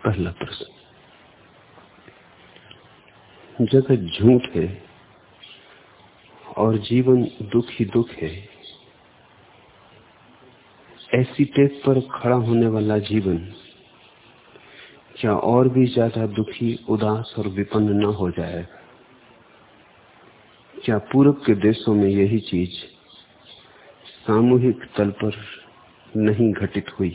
पहला प्रश्न। जगत झूठ है और जीवन दुख ही दुख है। ऐसी टेप पर खड़ा होने वाला जीवन, क्या और भी ज़्यादा दुखी, उदास और विपन्न न हो जाएगा क्या पूरब के देशों में यही चीज़ सामूहिक तल पर नहीं घटित हुई?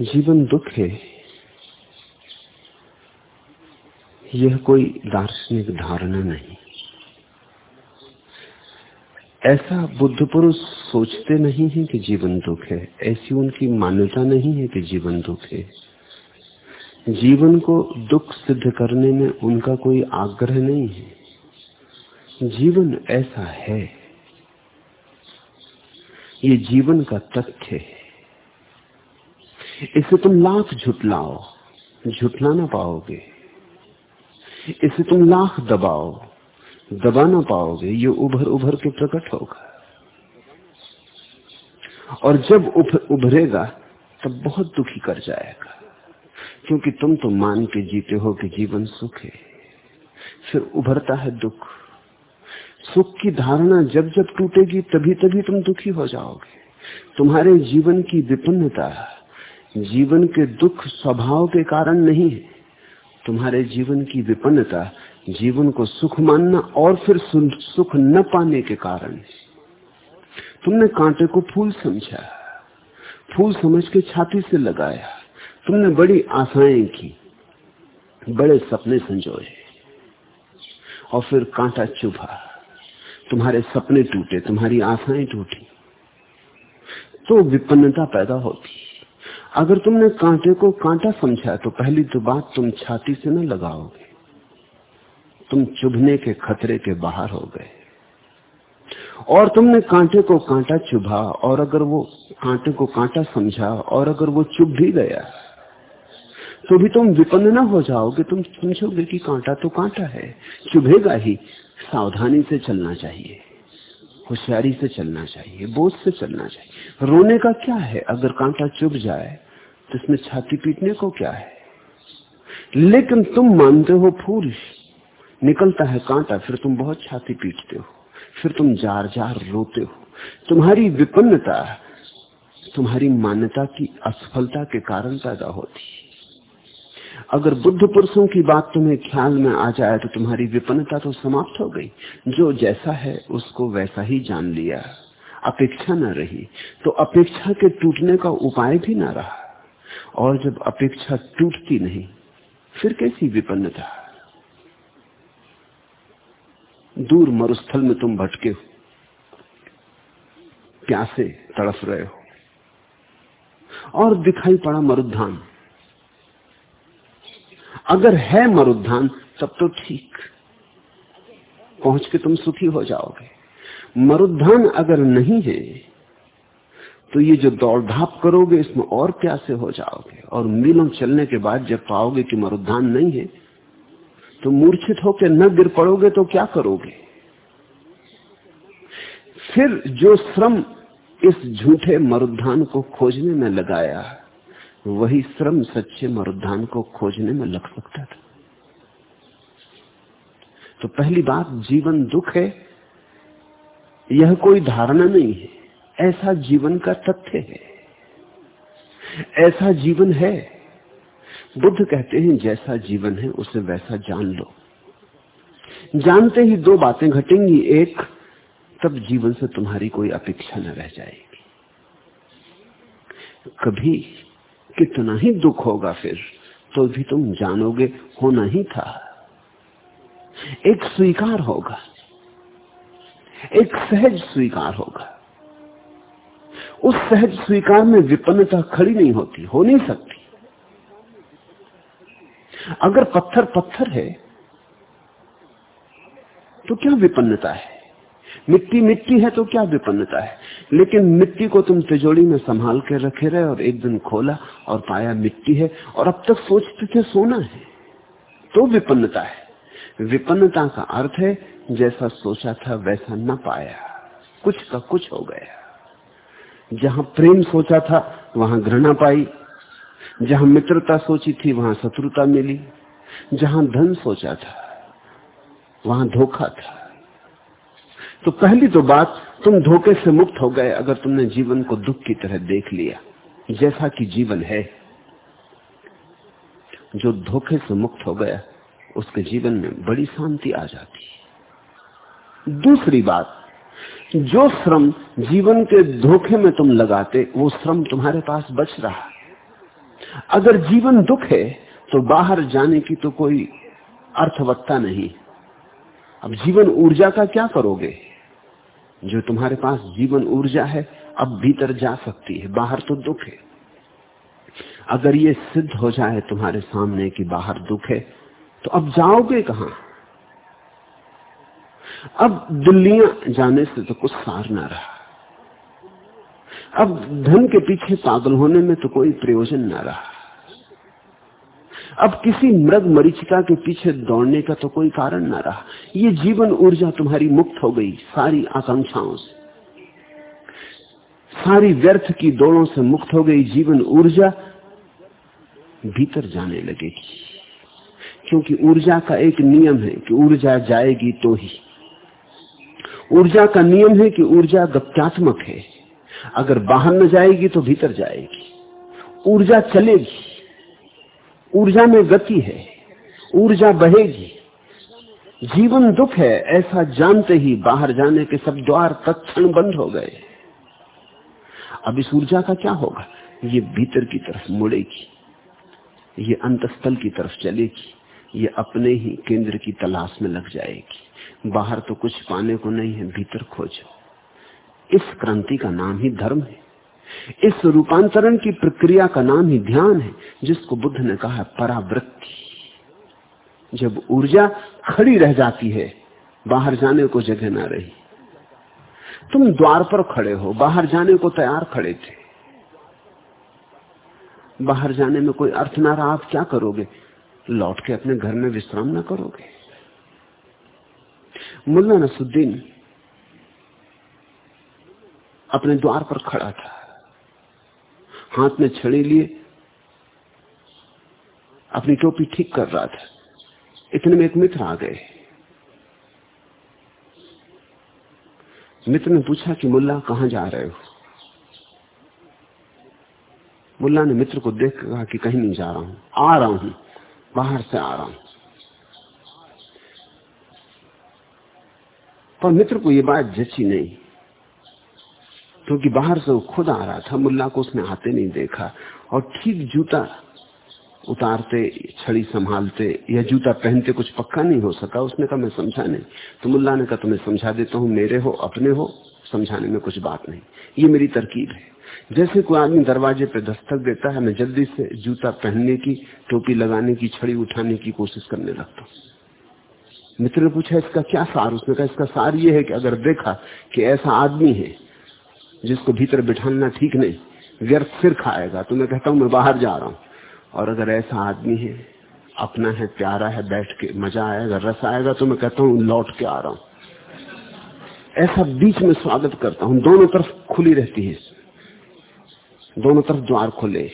जीवन दुख है। यह कोई दार्शनिक धारणा नहीं। ऐसा बुद्ध पुरुष सोचते नहीं है कि जीवन दुख है। ऐसी उनकी मान्यता नहीं है कि जीवन दुख है। जीवन को दुख सिद्ध करने में उनका कोई आग्रह नहीं है। जीवन ऐसा है। ये जीवन का तथ्य है। इसे तुम लाख झुटलाओ, झुटला ना पाओगे। इसे तुम लाख दबाओ, दबा ना पाओगे, ये उभर उभर के प्रकट होगा। और जब उभरेगा, तब बहुत दुखी कर जाएगा। क्योंकि तुम तो मान के जीते हो कि जीवन सुख है। फिर उभरता है दुख। सुख की धारणा जब जब टूटेगी, तभी तभी तुम दुखी हो जाओगे। तुम्हारे जीवन की विपन्नता जीवन के दुख स्वभाव के कारण नहीं है। तुम्हारे जीवन की विपन्नता जीवन को सुख मानना और फिर सुख न पाने के कारण तुमने कांटे को फूल समझा, फूल समझ के छाती से लगाया, तुमने बड़ी आशाएँ की, बड़े सपने संजोए, और फिर कांटा चुभा, तुम्हारे सपने टूटे, तुम्हारी आशाएँ टूटी तो विपन्नता पैदा होती। अगर तुमने कांटे को कांटा समझा तो पहली तो बात तुम छाती से न लगाओगे। तुम चुभने के खतरे के बाहर हो गए। और तुमने कांटे को कांटा चुभा, और अगर वो कांटे को कांटा समझा, और अगर वो चुभ भी गया तो भी तुम विपन्न न हो जाओगे। तुम समझोगे कि कांटा तो कांटा है। चुभेगा ही। सावधानी से चलना चाहिए। होशियारी से चलना चाहिए। बोझ से चलना चाहिए। रोने का क्या है? अगर कांटा चुभ जाए तो इसमें छाती पीटने को क्या है? लेकिन तुम मानते हो फूल निकलता है कांटा, फिर तुम बहुत छाती पीटते हो, फिर तुम जार जार रोते हो। तुम्हारी विपन्नता, तुम्हारी मान्यता की असफलता के कारण पैदा होती अगर बुद्ध पुरुषों की बात तुम्हें ख्याल में आ जाए तो तुम्हारी विपन्नता तो समाप्त हो गई। जो जैसा है, उसको वैसा ही जान लिया। अपेक्षा न रही। तो अपेक्षा के टूटने का उपाय भी ना रहा। और जब अपेक्षा टूटती नहीं, फिर कैसी विपन्नता? दूर मरुस्थल में तुम भटके हो। प्यासे तड़फ रहे हो। और दिखाई पड़ा मरुद्धान। अगर है मरुद्धान, तब तो ठीक। पहुँच के तुम सुखी हो जाओगे। मरुद्धान अगर नहीं है तो ये जो दौड़ धाप करोगे, इसमें और प्यासे हो जाओगे। और मीलों चलने के बाद जब पाओगे कि मरुद्धान नहीं है तो मूर्छित होकर न गिर पड़ोगे तो क्या करोगे? फिर जो श्रम इस झूठे मरुद्धान को खोजने में लगाया, वही श्रम सच्चे मरुद्धान को खोजने में लग सकता था। तो पहली बात, जीवन दुख है यह कोई धारणा नहीं है। ऐसा जीवन का तथ्य है। ऐसा जीवन है। बुद्ध कहते हैं, जैसा जीवन है, उसे वैसा जान लो। जानते ही दो बातें घटेंगी, एक, तब जीवन से तुम्हारी कोई अपेक्षा न रह जाएगी। कभी कितना ही दुख होगा फिर तो भी तुम जानोगे, होना ही था। एक स्वीकार होगा। एक सहज स्वीकार होगा। उस सहज स्वीकार में विपन्नता खड़ी नहीं होती, हो नहीं सकती। अगर पत्थर पत्थर है तो क्या विपन्नता है? मिट्टी मिट्टी है तो क्या विपन्नता है? लेकिन मिट्टी को तुम तिजोड़ी में संभाल के रखे रहे और एक दिन खोला और पाया मिट्टी है और अब तक सोचते थे सोना है तो विपन्नता है। विपन्नता का अर्थ है, जैसा सोचा था वैसा न पाया। कुछ का कुछ हो गया। जहाँ प्रेम सोचा था, वहाँ घृणा पाई। जहाँ मित्रता सोची थी, वहाँ शत्रुता मिली। जहाँ धन सोचा था, वहाँ धोखा था। तो पहली तो बात, तुम धोखे से मुक्त हो गए अगर तुमने जीवन को दुख की तरह देख लिया, जैसा कि जीवन है। जो धोखे से मुक्त हो गया उसके जीवन में बड़ी शांति आ जाती है। दूसरी बात, जो श्रम जीवन के धोखे में तुम लगाते, वो श्रम तुम्हारे पास बच रहा अगर जीवन दुख है तो बाहर जाने की तो कोई अर्थवत्ता नहीं। अब जीवन ऊर्जा का क्या करोगे? जो तुम्हारे पास जीवन ऊर्जा है, अब भीतर जा सकती है, बाहर तो दुख है। अगर ये सिद्ध हो जाए तुम्हारे सामने कि बाहर दुख है तो अब जाओगे कहाँ? अब दिल्लियाँ जाने से तो कुछ सार ना रहा। अब धन के पीछे पागल होने में तो कोई प्रयोजन ना रहा। अब किसी मृग मरीचिका के पीछे दौड़ने का तो कोई कारण ना रहा। ये जीवन ऊर्जा तुम्हारी मुक्त हो गई सारी आकांक्षाओं से। सारी व्यर्थ की दौड़ों से मुक्त हो गई जीवन ऊर्जा भीतर जाने लगेगी। क्योंकि ऊर्जा का एक नियम है कि ऊर्जा जाएगी तो ही। ऊर्जा का नियम है कि ऊर्जा गत्यात्मक है। अगर बाहर न जाएगी तो भीतर जाएगी। ऊर्जा चलेगी। ऊर्जा में गति है। ऊर्जा बहेगी जीवन दुख है, ऐसा जानते ही बाहर जाने के सब द्वार तत्ण बंद हो गए। अब इस ऊर्जा का क्या होगा? ये भीतर की तरफ़ मुड़ेगी। ये अंतस्थल की तरफ़ चलेगी। ये अपने ही केंद्र की तलाश में लग जाएगी। बाहर तो कुछ पाने को नहीं है, भीतर खोजो। इस क्रांति का नाम ही धर्म है। इस रूपांतरण की प्रक्रिया का नाम ही ध्यान है, जिसको बुद्ध ने कहा परावृत्ति। जब ऊर्जा खड़ी रह जाती है, बाहर जाने को जगह ना रही। तुम द्वार पर खड़े हो, बाहर जाने को तैयार खड़े थे। बाहर जाने में कोई अर्थ ना रहा आप क्या करोगे? लौट के अपने घर में विश्राम ना करोगे। मुल्ला नसुद्दीन अपने द्वार पर खड़ा था। हाथ में छड़ी लिए अपनी टोपी ठीक कर रहा था। इतने में एक मित्र आ गए। मित्र ने पूछा कि मुल्ला, कहाँ जा रहे हो? मुल्ला ने मित्र को देख कहा कि कहीं नहीं जा रहा हूँ, आ रहा हूँ। बाहर से आ रहा हूँ। पर मित्र को यह बात जची नहीं, क्योंकि तो बाहर से वो खुद आ रहा था, मुल्ला को उसने आते नहीं देखा। और ठीक जूता उतारते, छड़ी संभालते, या जूता पहनते कुछ पक्का नहीं हो सका। उसने कहा, मैं समझा नहीं। तो मुल्ला ने कहा, तुम्हें समझा देता हूँ मेरे हो, अपने हो, समझाने में कुछ बात नहीं। ये मेरी तरकीब है। जैसे कोई आदमी दरवाजे पे दस्तक देता है, मैं जल्दी से जूता पहनने की, टोपी लगाने की, छड़ी उठाने की कोशिश करने लगता हूँ। मित्र ने पूछा, इसका क्या सार? उसने कहा, इसका सार ये है कि अगर देखा कि ऐसा आदमी है, जिसको भीतर बिठाना ठीक नहीं, व्यर्थ फिर खाएगा तो मैं कहता हूँ, मैं बाहर जा रहा हूँ। और अगर ऐसा आदमी है, अपना है, प्यारा है, बैठ के मज़ा आएगा, रस आएगा तो मैं कहता हूँ, लौट के आ रहा हूँ। ऐसा बीच में स्वागत करता हूँ, दोनों तरफ़ खुली रहती है। दोनों तरफ़ द्वार खुले।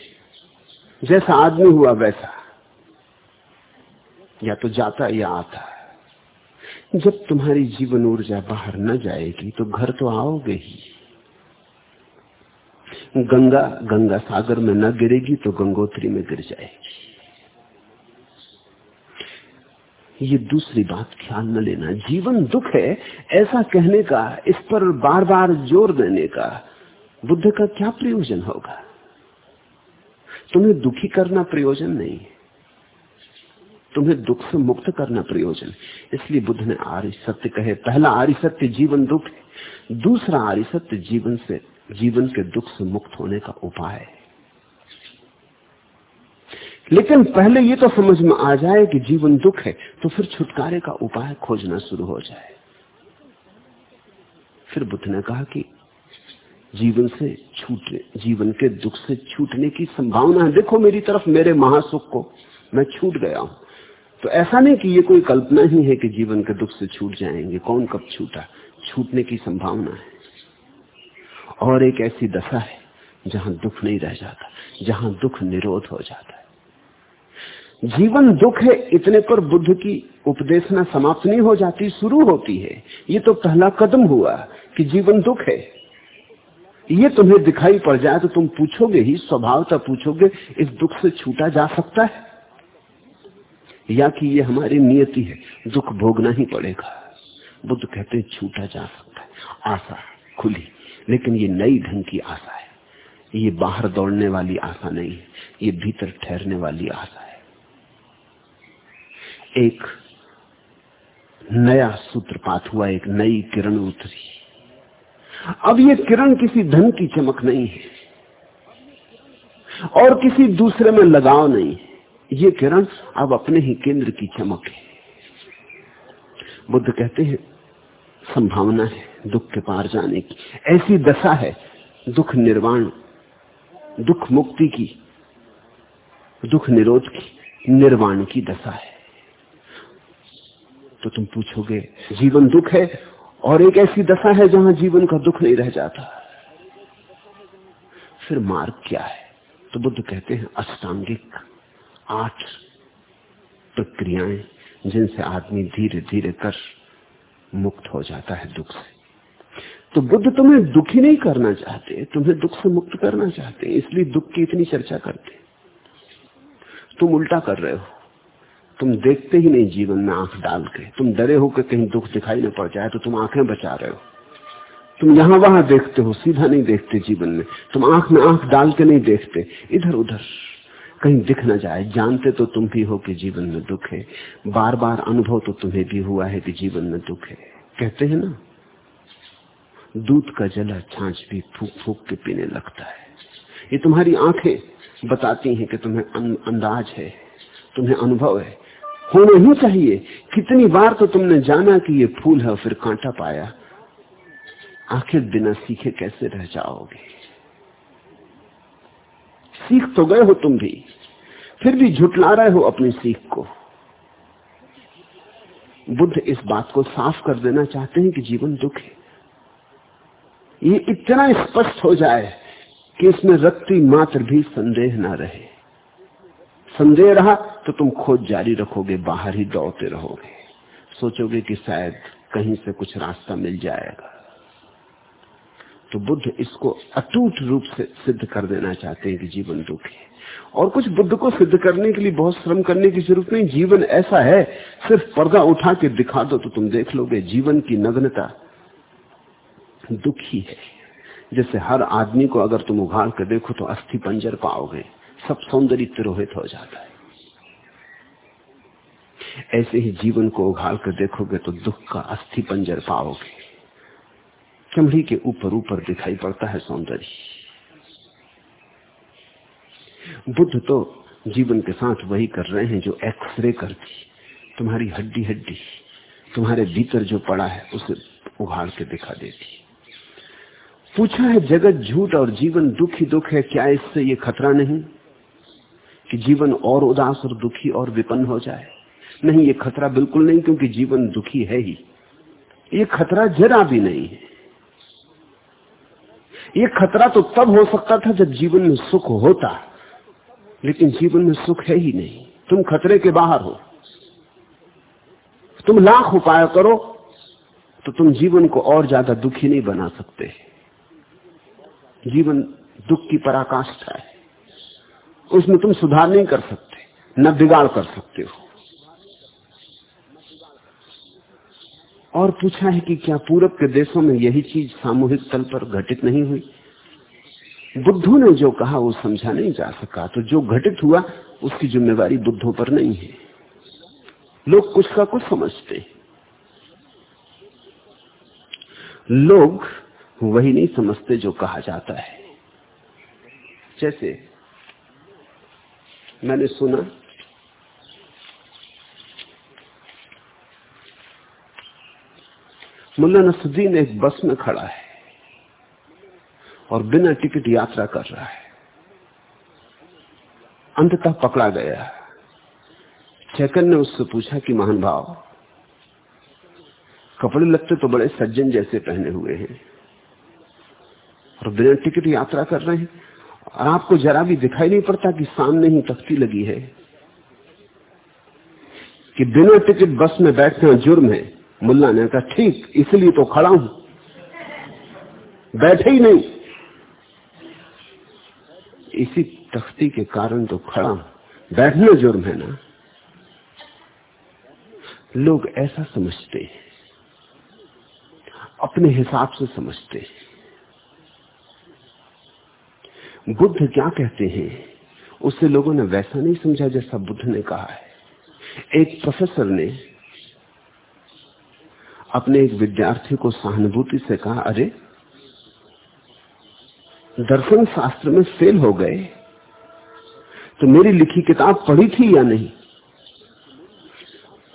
जैसा आदमी हुआ वैसा। या तो जाता या आता। जब तुम्हारी जीवन ऊर्जा बाहर न जाएगी तो घर तो आओगे ही। गंगा गंगा सागर में न गिरेगी तो गंगोत्री में गिर जाएगी। ये दूसरी बात ख्याल न लेना। जीवन दुख है ऐसा कहने का, इस पर बार बार ज़ोर देने का। बुद्ध का क्या प्रयोजन होगा? तुम्हें दुखी करना प्रयोजन नहीं है। तुम्हें दुख से मुक्त करना प्रयोजन इसलिए बुद्ध ने आर्य सत्य कहे, पहला आर्य सत्य जीवन दुख है, दूसरा आर्य सत्य जीवन से, जीवन के दुख से मुक्त होने का उपाय है। लेकिन पहले ये तो समझ में आ जाए कि जीवन दुख है तो फिर छुटकारे का उपाय खोजना शुरू हो जाए। फिर बुद्ध ने कहा कि जीवन से छूटने, जीवन के दुख से छूटने की संभावना है। देखो मेरी तरफ़, मेरे महासुख को मैं छूट गया हूँ। तो ऐसा नहीं कि ये कोई कल्पना ही है कि जीवन के दुख से छूट जाएँगे। कौन कब छूटा? छूटने की संभावना है। और एक ऐसी दशा है जहाँ दुख नहीं रह जाता, जहाँ दुख निरोध हो जाता है। जीवन दुख है, इतने पर बुद्ध की उपदेशना समाप्त नहीं हो जाती, शुरू होती है। ये तो पहला कदम हुआ कि जीवन दुख है। ये तुम्हें दिखाई पड़ जाए तो तुम पूछोगे ही, स्वभावता पूछोगे, इस दुख से छूटा जा सकता है? या कि ये हमारी नियति है, दुख भोगना ही पड़ेगा। बुद्ध कहते छूटा जा सकता है। आशा खुली, लेकिन ये नई ढंग की आशा है। ये बाहर दौड़ने वाली आशा नहीं है, ये भीतर ठहरने वाली आशा है। एक नया सूत्रपात हुआ, एक नई किरण उतरी। अब ये किरण किसी धन की चमक नहीं है। और किसी दूसरे में लगाव नहीं है। ये किरण अब अपने ही केंद्र की चमक है। बुद्ध कहते हैं, संभावना है दुख के पार जाने की। ऐसी दशा है दुख निर्वाण, दुख मुक्ति की, दुख निरोध की, निर्वाण की दशा है। तो तुम पूछोगे, जीवन दुख है और एक ऐसी दशा है जहाँ जीवन का दुख नहीं रह जाता। फिर मार्ग क्या है? तो बुद्ध कहते हैं, अष्टांगिक आठ प्रक्रियाएँ जिनसे आदमी धीरे धीरे कर मुक्त हो जाता है दुख से। तो बुद्ध तुम्हें दुखी नहीं करना चाहते, तुम्हें दुख से मुक्त करना चाहते इसलिए दुख की इतनी चर्चा करते तुम उल्टा कर रहे हो। तुम देखते ही नहीं जीवन में आँख डाल के। तुम डरे हो कि कहीं दुख दिखाई न पड़ जाए तो तुम आँखें बचा रहे हो। तुम यहाँ वहाँ देखते हो, सीधा नहीं देखते जीवन में। तुम आँख में आँख डाल के नहीं देखते इधर उधर कहीं दिख ना जाए, जानते तो तुम भी हो कि जीवन में दुख है। बार बार अनुभव तो तुम्हें भी हुआ है कि जीवन में दुख है। कहते हैं ना, दूध का जला छाछ भी फूक फूक के पीने लगता है। ये तुम्हारी आँखें बताती हैं कि तुम्हें अंदाज है, तुम्हें अनुभव है। होना ही चाहिए। कितनी बार तो तुमने जाना कि ये फूल है फिर कांटा पाया। आखिर बिना सीखे कैसे रह जाओगे? सीख तो गए हो तुम भी, फिर भी झुटला रहे हो अपनी सीख को। बुद्ध इस बात को साफ़ कर देना चाहते हैं कि जीवन दुख है। ये इतना स्पष्ट हो जाए कि इसमें रक्ति मात्र भी संदेह ना रहे। संदेह रहा तो तुम खोज जारी रखोगे, बाहर ही दौड़ते रहोगे। सोचोगे कि शायद कहीं से कुछ रास्ता मिल जाएगा। तो बुद्ध इसको अटूट रूप से सिद्ध कर देना चाहते हैं कि जीवन दुख है। और कुछ बुद्ध को सिद्ध करने के लिए, बहुत श्रम करने की ज़रूरत नहीं, जीवन ऐसा है, सिर्फ़ पर्दा उठा के दिखा दो तो तुम देख लोगे, जीवन की नग्नता दुखी है। जैसे हर आदमी को अगर तुम उघाड़ कर देखो तो अस्थि पंजर पाओगे। सब सौंदर्य तिरोहित हो जाता है। ऐसे ही जीवन को उघाड़ कर देखोगे तो दुख का अस्थि पंजर पाओगे। चमड़ी के ऊपर ऊपर दिखाई पड़ता है सौंदर्य। बुद्ध तो जीवन के साथ वही कर रहे हैं जो एक्सरे करती। तुम्हारी हड्डी हड्डी, तुम्हारे भीतर जो पड़ा है, उसे उघाड़ के दिखा देती। पूछा है जगत झूठ और जीवन दुख ही दुख है, क्या इससे ये खतरा नहीं? कि जीवन और उदास और दुखी और विपन्न हो जाए। नहीं, ये खतरा बिल्कुल नहीं, क्योंकि जीवन दुखी है ही। ये खतरा जरा भी नहीं है। ये खतरा तो तब हो सकता था जब जीवन में सुख होता, लेकिन जीवन में सुख है ही नहीं। तुम खतरे के बाहर हो। तुम लाख उपाय करो तो तुम जीवन को और ज़्यादा दुखी नहीं बना सकते। जीवन दुख की पराकाष्ठा है। उसमें तुम सुधार नहीं कर सकते, न बिगाड़ कर सकते हो। और पूछा है कि क्या पूरब के देशों में यही चीज़ सामूहिक तल पर घटित नहीं हुई? बुद्धों ने जो कहा, वो समझा नहीं जा सका। तो जो घटित हुआ, उसकी जिम्मेवारी बुद्धों पर नहीं है। लोग कुछ का कुछ समझते लोग वही नहीं समझते जो कहा जाता है। जैसे मैंने सुना। मुल्ला नसुद्दीन एक बस में खड़ा है और बिना टिकट यात्रा कर रहा है। अंततः पकड़ा गया। चैकन ने उससे पूछा कि, महान भाव, कपड़े लगते तो बड़े सज्जन जैसे पहने हुए हैं और बिना टिकट यात्रा कर रहे हैं? आपको जरा भी दिखाई नहीं पड़ता कि सामने ही तख्ती लगी है। कि बिना टिकट बस में बैठना जुर्म है। मुल्ला ने कहा, ठीक, इसलिए तो खड़ा हूँ। बैठे ही नहीं। इसी तख्ती के कारण तो खड़ा हूँ। बैठना जुर्म है ना? लोग ऐसा समझते हैं। अपने हिसाब से समझते हैं। बुद्ध क्या कहते हैं? उससे लोगों ने वैसा नहीं समझा जैसा बुद्ध ने कहा है। एक प्रोफेसर ने अपने एक विद्यार्थी को सहानुभूति से कहा, अरे, दर्शन शास्त्र में फेल हो गए। तो मेरी लिखी किताब पढ़ी थी या नहीं?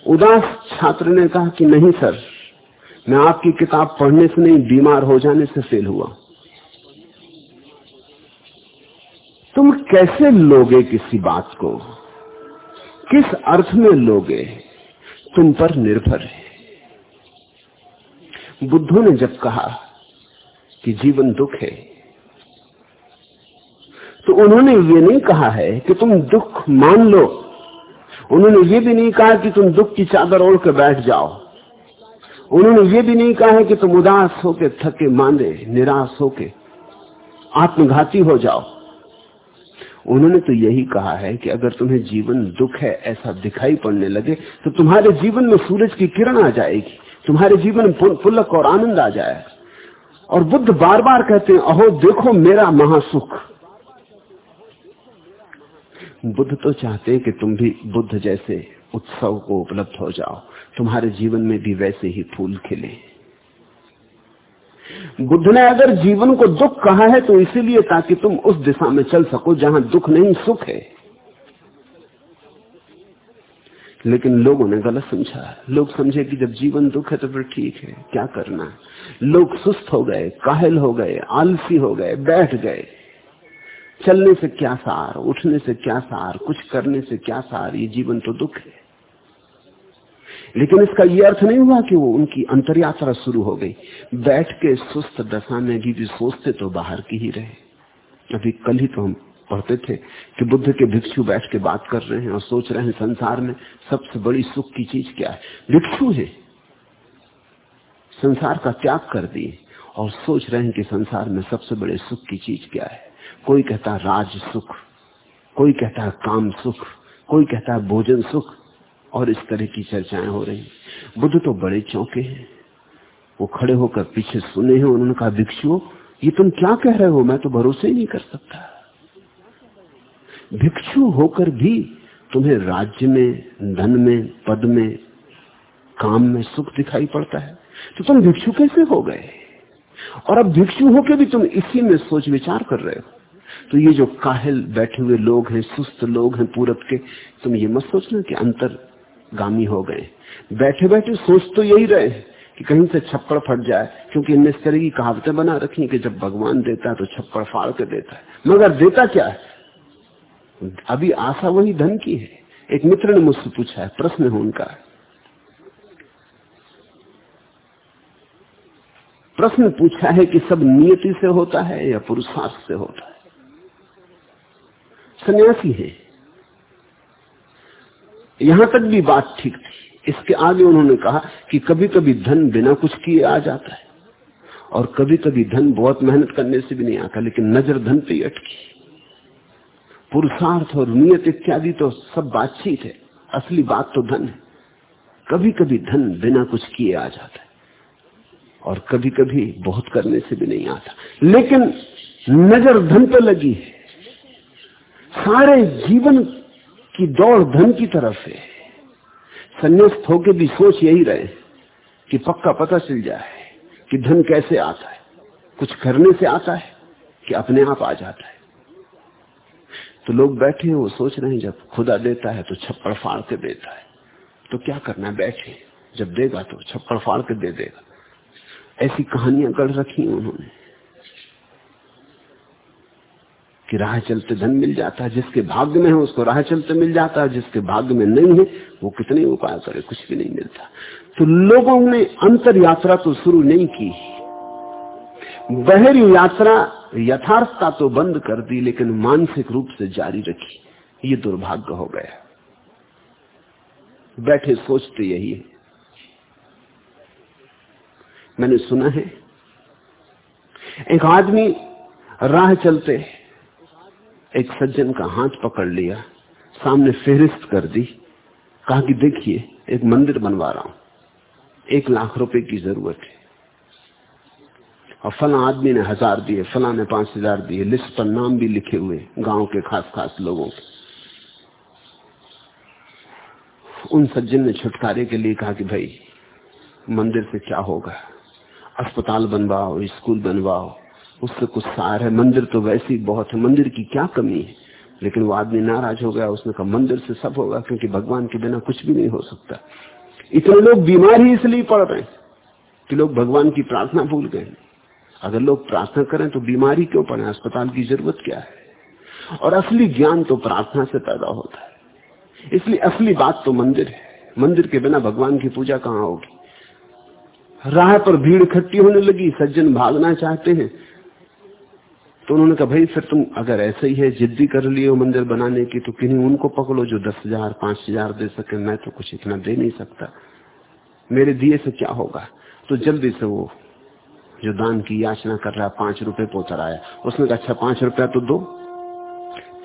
उदास छात्र ने कहा कि नहीं, सर, मैं आपकी किताब पढ़ने से नहीं, बीमार हो जाने से फेल हुआ। तुम कैसे लोगे किसी बात को? किस अर्थ में लोगे? तुम पर निर्भर है। बुद्धों ने जब कहा कि जीवन दुख है तो उन्होंने ये नहीं कहा है कि तुम दुख मान लो। उन्होंने ये भी नहीं कहा कि तुम दुख की चादर ओढ़ के बैठ जाओ। उन्होंने ये भी नहीं कहा है कि तुम उदास होके थके, मांदे, निराश होके आत्मघाती हो जाओ। उन्होंने तो यही कहा है कि अगर तुम्हें जीवन दुख है, ऐसा दिखाई पड़ने लगे तो तुम्हारे जीवन में सूरज की किरण आ जाएगी। तुम्हारे जीवन में पुलक और आनंद आ जाए और बुद्ध बार बार कहते हैं, अहो, देखो मेरा महासुख। बुद्ध तो चाहते हैं कि तुम भी बुद्ध जैसे उत्सव को उपलब्ध हो जाओ। तुम्हारे जीवन में भी वैसे ही फूल खिले। बुद्ध ने अगर जीवन को दुख कहा है तो इसीलिए ताकि तुम उस दिशा में चल सको जहाँ दुख नहीं, सुख है। लेकिन लोगों ने गलत समझा। लोग समझे कि जब जीवन दुख है तो फिर ठीक है, क्या करना? लोग सुस्त हो गए, काहल हो गए, आलसी हो गए, बैठ गए। चलने से क्या सार, उठने से क्या सार, कुछ करने से क्या सार, ये जीवन तो दुख है। लेकिन इसका यह अर्थ नहीं हुआ कि वो उनकी अंतरयात्रा शुरू हो गई। बैठ के सुस्त दशा में भी, भी सोचते तो बाहर की ही रहे। अभी कल ही तो हम पढ़ते थे कि बुद्ध के भिक्षु बैठ के बात कर रहे हैं और सोच रहे हैं संसार में सबसे बड़ी सुख की चीज़ क्या है। भिक्षु है। संसार का त्याग कर दिए और सोच रहे हैं कि संसार में सबसे बड़े सुख की चीज़ क्या है। कोई कहता राज सुख कोई कहता काम सुख कोई कहता भोजन सुख और इस तरह की चर्चाएँ हो रही बुद्ध तो बड़े चौंके हैं। वो खड़े होकर पीछे सुने हैं उन्होंने कहा, भिक्षुओं, ये तुम क्या कह रहे हो? मैं तो भरोसे ही नहीं कर सकता। भिक्षु होकर भी तुम्हें राज्य में, धन में, पद में, काम में सुख दिखाई पड़ता है। तो तुम भिक्षु कैसे हो गए? और अब भिक्षु होकर भी तुम इसी में सोच विचार कर रहे हो। तो ये जो काहिल बैठे हुए लोग हैं, सुस्त लोग हैं पूरब के, तुम ये मत सोचना कि अंतर गामी हो गए। बैठे बैठे सोच तो यही रहे कि कहीं से छप्पड़ फट जाए, क्योंकि इनने इस तरह की कहावतें बना रखी कि जब भगवान देता है तो छप्पड़ फाड़ के देता है। मगर देता क्या है? अभी आशा वही धन की है। एक मित्र ने मुझसे पूछा है, प्रश्न है उनका। प्रश्न पूछा है कि सब नियति से होता है या पुरुषार्थ से होता है? सन्यासी है। यहाँ तक भी बात ठीक थी। इसके आगे उन्होंने कहा कि कभी कभी धन बिना कुछ किए आ जाता है। और कभी कभी धन बहुत मेहनत करने से भी नहीं आता, लेकिन नज़र धन पे ही अटकी। पुरुषार्थ और नियत इत्यादि तो सब बातचीत है। असली बात तो धन है। कभी कभी धन बिना कुछ किए आ जाता है। और कभी कभी बहुत करने से भी नहीं आता। लेकिन नज़र धन पे लगी है। सारे जीवन की दौड़ धन की तरफ़ है। संन्यास्त होके भी सोच यही रहे कि पक्का पता चल जाए कि धन कैसे आता है। कुछ करने से आता है कि अपने आप आ जाता है। तो लोग बैठे हैं वो सोच रहे हैं, जब खुदा देता है तो छप्पड़ फाड़ के देता है। तो क्या करना बैठे। जब देगा तो छप्पड़ फाड़ के दे देगा। ऐसी कहानियाँ गढ़ रखी उन्होंने। कि राह चलते धन मिल जाता है, जिसके भाग्य में है, उसको राह चलते मिल जाता है, जिसके भाग्य में नहीं है, वो कितने उपाय करे, कुछ भी नहीं मिलता। तो लोगों ने अंतर यात्रा तो शुरू नहीं की। बहरी यात्रा यथार्थता तो बंद कर दी, लेकिन मानसिक रूप से जारी रखी। ये दुर्भाग्य हो गया। बैठे सोचते यही है। मैंने सुना है, एक आदमी राह चलते एक सज्जन का हाथ पकड़ लिया, सामने फेरिस्त कर दी, कहा कि देखिए, एक मंदिर बनवा रहा हूँ। एक लाख रुपए की ज़रूरत है। और फला आदमी ने हज़ार दिए, फला ने पाँच हज़ार दिए, लिस्ट पर नाम भी लिखे हुए, गाँव के खास खास लोगों के। उन सज्जन ने छुटकारे के लिए कहा कि भाई, मंदिर से क्या होगा? अस्पताल बनवाओ, स्कूल बनवाओ उससे कुछ सार है। मंदिर तो वैसे ही बहुत है। मंदिर की क्या कमी है? लेकिन वो आदमी नाराज़ हो गया, उसने कहा, मंदिर से सब होगा, क्योंकि भगवान के बिना कुछ भी नहीं हो सकता। इतने लोग बीमार ही इसलिए पड़ रहे हैं कि लोग भगवान की प्रार्थना भूल गए अगर लोग प्रार्थना करें तो बीमारी क्यों पड़े? अस्पताल की ज़रूरत क्या है? और असली ज्ञान तो प्रार्थना से पैदा होता है। इसलिए असली बात तो मंदिर है। मंदिर के बिना भगवान की पूजा कहाँ होगी? राह पर भीड़ इकट्ठी होने लगी, सज्जन भागना चाहते हैं। तो उन्होंने कहा, भाई, फिर तुम अगर ऐसे ही है, जिद्दी कर हो मंदिर बनाने की तो किन्हीं उनको पकड़ो जो दस हज़ार, पाँच हज़ार दे सके। मैं तो कुछ इतना दे नहीं सकता। मेरे दिए से क्या होगा? तो जल्दी से वो जो दान की याचना कर रहा, पाँच रुपए पोतर आया। उसने कहा अच्छा पाँच रुपया तो दो।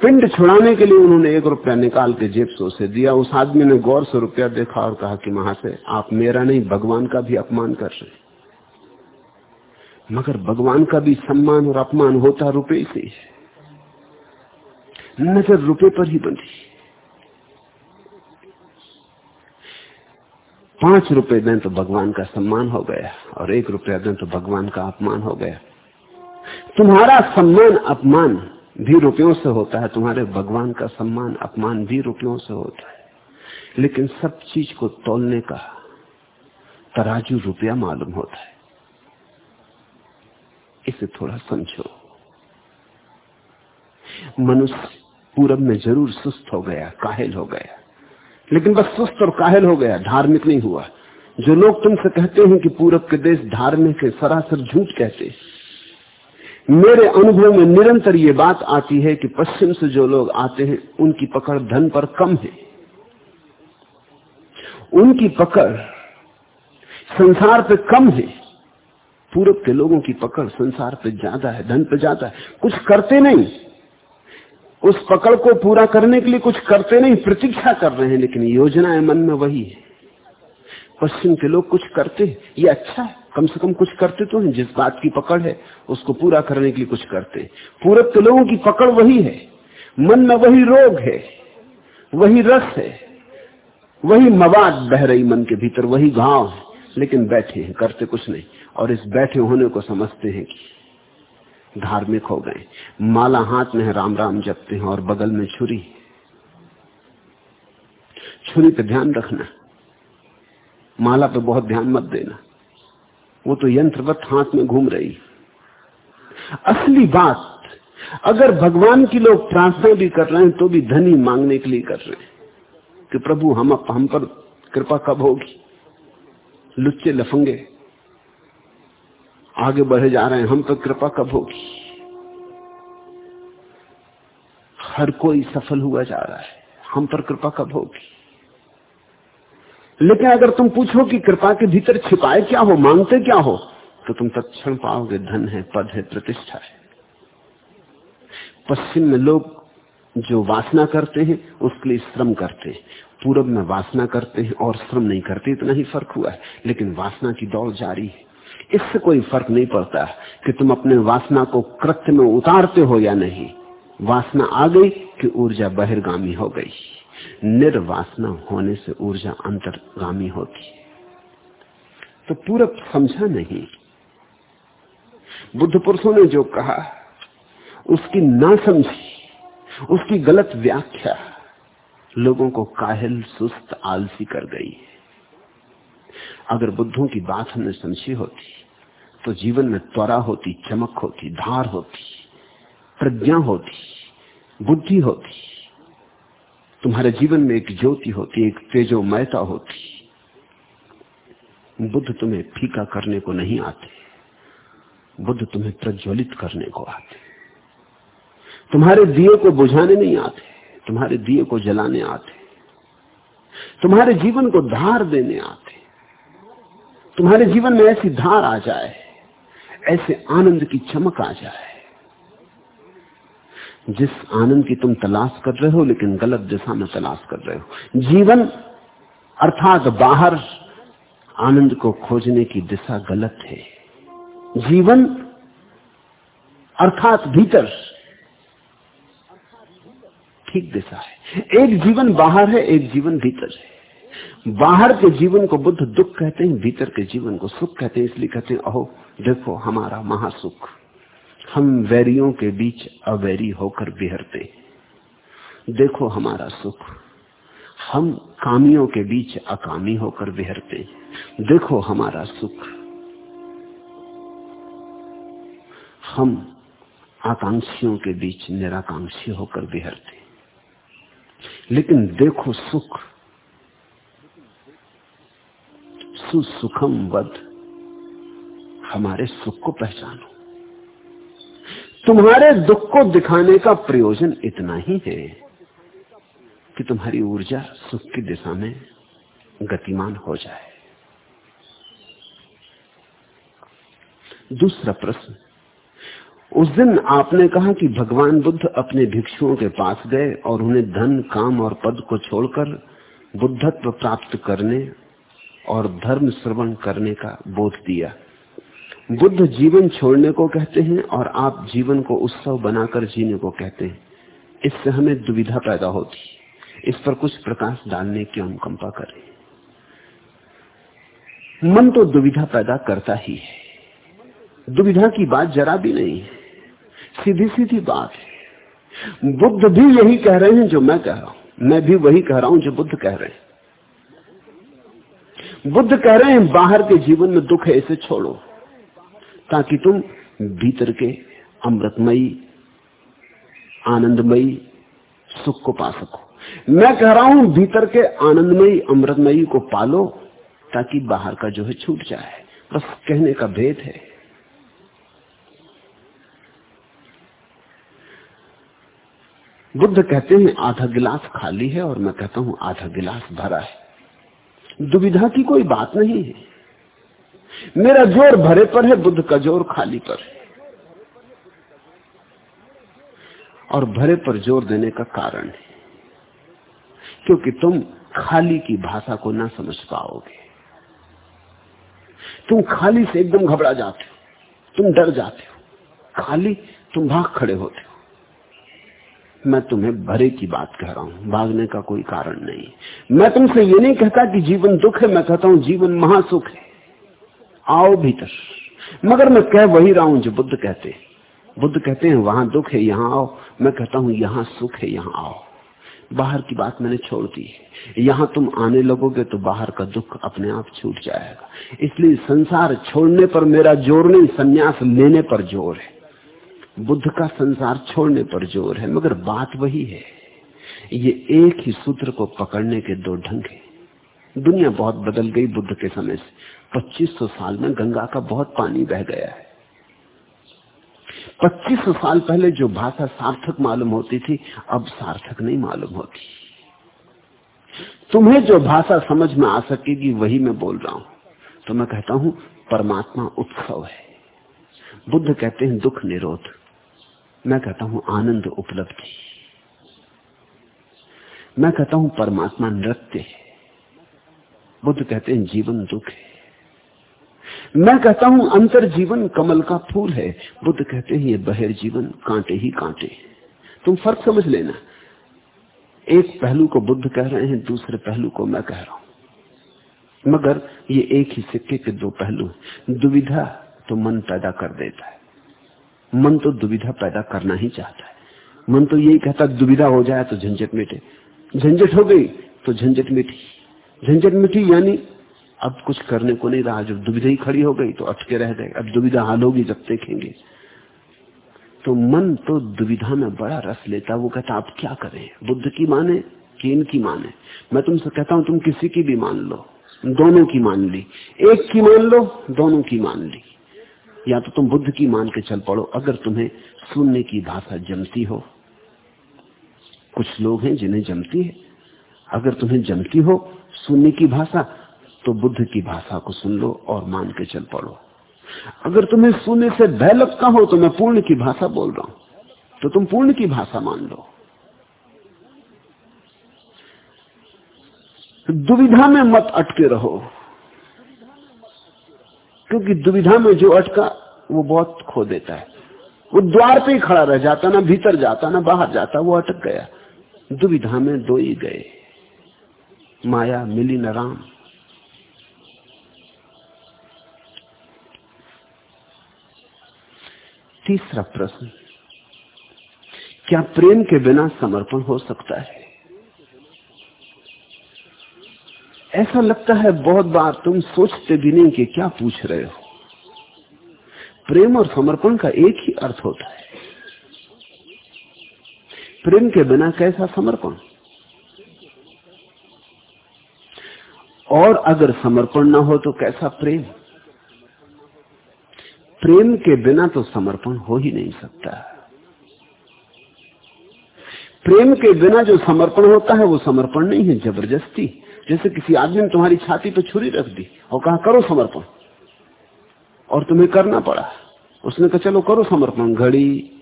पिंड छुड़ाने के लिए उन्होंने एक रुपया निकाल के जेब से उसे दिया। उस आदमी ने गौर से रुपया देखा और कहा कि से आप मेरा नहीं, भगवान का भी अपमान कर रहे मगर भगवान का भी सम्मान और अपमान होता रुपये से नज़र रुपए पर ही बंधी। पाँच रुपए दें तो भगवान का सम्मान हो गया और एक रुपया दें तो भगवान का अपमान हो गया। तुम्हारा सम्मान अपमान भी रुपयों से होता है, तुम्हारे भगवान का सम्मान अपमान भी रुपयों से होता है। लेकिन सब चीज़ को तोलने का तराजू रुपया मालूम होता है। इसे थोड़ा समझो। मनुष्य पूरब में ज़रूर सुस्त हो गया, काहिल हो गया। लेकिन बस सुस्त और काहिल हो गया, धार्मिक नहीं हुआ। जो लोग तुमसे कहते हैं कि पूरब के देश धार्मिक है, सरासर झूठ कहते मेरे अनुभव में निरंतर ये बात आती है कि पश्चिम से जो लोग आते हैं, उनकी पकड़ धन पर कम है। उनकी पकड़ संसार पे कम है। पूरब के लोगों की पकड़ संसार पे ज़्यादा है, धन पे ज़्यादा है। कुछ करते नहीं। उस पकड़ को पूरा करने के लिए कुछ करते नहीं प्रतीक्षा कर रहे हैं, लेकिन योजनाएँ मन में वही है। पश्चिम के लोग कुछ करते हैं। ये अच्छा है, कम से कम कुछ करते तो हैं, जिस बात की पकड़ है, उसको पूरा करने के लिए कुछ करते पूरब के लोगों की पकड़ वही है। मन में वही रोग है, वही रस है, वही मवाद बह रही मन के भीतर, वही घाव है। लेकिन बैठे हैं, करते कुछ नहीं। और इस बैठे होने को समझते हैं कि धार्मिक हो गए। माला हाथ में है, राम राम जपते हैं और बगल में छुरी छुरी पे ध्यान रखना। माला पे बहुत ध्यान मत देना। वो तो यंत्रवत हाथ में घूम रही। असली बात, अगर भगवान की लोग प्रार्थना भी कर रहे हैं तो भी धनी मांगने के लिए कर रहे हैं कि प्रभु, हम हम पर कृपा कब होगी? लुच्चे लफंगे। आगे बढ़े जा रहे हैं। हम पर कृपा कब होगी? हर कोई सफल हुआ जा रहा है। हम पर कृपा कब होगी? लेकिन अगर तुम पूछो कि कृपा के भीतर छिपाए क्या हो, मांगते क्या हो तो तुम तत्ण पाओगे धन है, पद है, प्रतिष्ठा है। पश्चिम में लोग जो वासना करते हैं, उसके लिए श्रम करते हैं। पूरब में वासना करते हैं और श्रम नहीं करते, इतना ही फ़र्क हुआ है। लेकिन वासना की दौड़ जारी है। इससे कोई फ़र्क नहीं पड़ता कि तुम अपने वासना को कृत्य में उतारते हो या नहीं। वासना आ गई कि ऊर्जा बहिर्गामी हो गई। निर्वासना होने से ऊर्जा अंतर्गामी होती तो पूरा समझा नहीं। बुद्ध पुरुषों ने जो कहा, उसकी ना समझी उसकी गलत व्याख्या लोगों को काहिल, सुस्त, आलसी कर गई है। अगर बुद्धों की बात हमने समझी होती तो जीवन में त्वरा होती, चमक होती, धार होती, प्रज्ञा होती, बुद्धि होती। तुम्हारे जीवन में एक ज्योति होती, एक तेजोमयता होती। बुद्ध तुम्हें फीका करने को नहीं आते। बुद्ध तुम्हें प्रज्वलित करने को आते। तुम्हारे दिए को बुझाने नहीं आते, तुम्हारे दिए को जलाने आते। तुम्हारे जीवन को धार देने आते। तुम्हारे जीवन में ऐसी धार आ जाए ऐसे आनंद की चमक आ जाए। जिस आनंद की तुम तलाश कर रहे हो, लेकिन गलत दिशा में तलाश कर रहे हो। जीवन, अर्थात बाहर, आनंद को खोजने की दिशा गलत है। जीवन, अर्थात भीतर, ठीक दिशा है। एक जीवन बाहर है, एक जीवन भीतर है। बाहर के जीवन को बुद्ध दुख कहते हैं, भीतर के जीवन को सुख कहते हैं, इसलिए कहते हैं, अहो देखो हमारा महासुख। हम वैरियों के बीच अवैरी होकर बिहरते। देखो हमारा सुख। हम कामियों के बीच अकामी होकर बिहरते। देखो हमारा सुख। हम आकांक्षियों के बीच निराकांक्षी होकर बिहरते। लेकिन देखो सुख। सुसुखम वध हमारे सुख को पहचानो। तुम्हारे दुख को दिखाने का प्रयोजन इतना ही है कि तुम्हारी ऊर्जा सुख की दिशा में गतिमान हो जाए। दूसरा प्रश्न, उस दिन आपने कहा कि भगवान बुद्ध अपने भिक्षुओं के पास गए और उन्हें धन, काम और पद को छोड़कर बुद्धत्व प्राप्त करने और धर्म श्रवण करने का बोध दिया। बुद्ध जीवन छोड़ने को कहते हैं और आप जीवन को उत्सव बनाकर जीने को कहते हैं। इससे हमें दुविधा पैदा होती इस पर कुछ प्रकाश डालने की अनुकंपा करें। मन तो दुविधा पैदा करता ही है। दुविधा की बात जरा भी नहीं है। सीधी सीधी बात है। बुद्ध भी यही कह रहे हैं जो मैं कह रहा हूँ। मैं भी वही कह रहा हूँ जो बुद्ध कह रहे हैं। बुद्ध कह रहे हैं, बाहर के जीवन में दुख है, इसे छोड़ो। ताकि तुम भीतर के अमृतमयी, आनंदमयी सुख को पा सको। मैं कह रहा हूँ, भीतर के आनंदमयी, अमृतमयी को पालो, ताकि बाहर का जो है छूट जाए। बस कहने का भेद है। बुद्ध कहते हैं, आधा गिलास खाली है, और मैं कहता हूँ, आधा गिलास भरा है। दुविधा की कोई बात नहीं है। मेरा ज़ोर भरे पर है, बुद्ध का ज़ोर खाली पर है। और भरे पर ज़ोर देने का कारण है, क्योंकि तुम खाली की भाषा को ना समझ पाओगे। तुम खाली से एकदम घबरा जाते हो, तुम डर जाते हो, खाली तुम भाग खड़े होते हो। मैं तुम्हें भरे की बात कह रहा हूँ, भागने का कोई कारण नहीं। मैं तुमसे ये नहीं कहता कि जीवन दुख है, मैं कहता हूँ जीवन महासुख है। आओ भीतर। मगर मैं कह वही रहा हूँ जो बुद्ध कहते बुद्ध कहते हैं, वहाँ दुख है, यहाँ आओ। मैं कहता हूँ, यहाँ सुख है, यहाँ आओ। बाहर की बात मैंने छोड़ दी है। यहाँ तुम आने लगोगे तो बाहर का दुख अपने आप छूट जाएगा। इसलिए संसार छोड़ने पर मेरा ज़ोर नहीं, संन्यास लेने पर ज़ोर है। बुद्ध का संसार छोड़ने पर ज़ोर है, मगर बात वही है। ये एक ही सूत्र को पकड़ने के दो ढंग है। दुनिया बहुत बदल गई बुद्ध के समय से। 2500 साल में गंगा का बहुत पानी बह गया है। 2500 साल पहले जो भाषा सार्थक मालूम होती थी, अब सार्थक नहीं मालूम होती। तुम्हें जो भाषा समझ में आ सकेगी, वही मैं बोल रहा हूँ। तो मैं कहता हूँ, परमात्मा उत्सव है। बुद्ध कहते हैं, दुख निरोध। मैं कहता हूँ, आनंद उपलब्धि। मैं कहता हूँ, परमात्मा नृत्य है। बुद्ध कहते हैं, जीवन दुख है। मैं कहता हूँ, अंतर जीवन कमल का फूल है। बुद्ध कहते हैं, ये बहिर जीवन कांटे ही कांटे। तुम फ़र्क समझ लेना। एक पहलू को बुद्ध कह रहे हैं, दूसरे पहलू को मैं कह रहा हूँ। मगर ये एक ही सिक्के के दो पहलू दुविधा तो मन पैदा कर देता है। मन तो दुविधा पैदा करना ही चाहता है। मन तो यही कहता दुविधा हो जाए तो झंझट मिटे। झंझट हो गई तो झंझट मिटी। झंझट मिटी यानी अब कुछ करने को नहीं रहा, जब दुविधा ही खड़ी हो गई तो अटके रह गए। अब दुविधा हाल होगी जब देखेंगे। तो मन तो दुविधा में बड़ा रस लेता वो कहता, आप क्या करें? बुद्ध की माने कि इनकी माने? मैं तुमसे कहता हूँ, तुम किसी की भी मान लो। दोनों की मान ली। एक की मान लो, दोनों की मान ली। या तो तुम बुद्ध की मान के चल पड़ो। अगर तुम्हें सुनने की भाषा जमती हो, कुछ लोग हैं जिन्हें जमती है। अगर तुम्हें जमती हो सुनने की भाषा तो बुद्ध की भाषा को सुन लो और मान के चल पड़ो। अगर तुम्हें सुनने से भय लगता हो तो मैं पूर्ण की भाषा बोल रहा हूँ। तो तुम पूर्ण की भाषा मान लो। दुविधा में मत अटके रहो। क्योंकि दुविधा में जो अटका, वो बहुत खो देता है। वो द्वार पे ही खड़ा रह जाता, ना भीतर जाता, ना बाहर जाता, वो अटक गया। दुविधा में दो ही गए। माया मिली न राम। तीसरा प्रश्न, क्या प्रेम के बिना समर्पण हो सकता है? ऐसा लगता है बहुत बार तुम सोचते भी नहीं कि क्या पूछ रहे हो। प्रेम और समर्पण का एक ही अर्थ होता है। प्रेम के बिना कैसा समर्पण? और अगर समर्पण ना हो तो कैसा प्रेम? प्रेम के बिना तो समर्पण हो ही नहीं सकता। प्रेम के बिना जो समर्पण होता है, वो समर्पण नहीं है, ज़बरदस्ती। जैसे किसी आदमी ने तुम्हारी छाती पर छुरी रख दी और कहा, करो समर्पण। और तुम्हें करना पड़ा। उसने कहा, चलो करो समर्पण, घड़ी,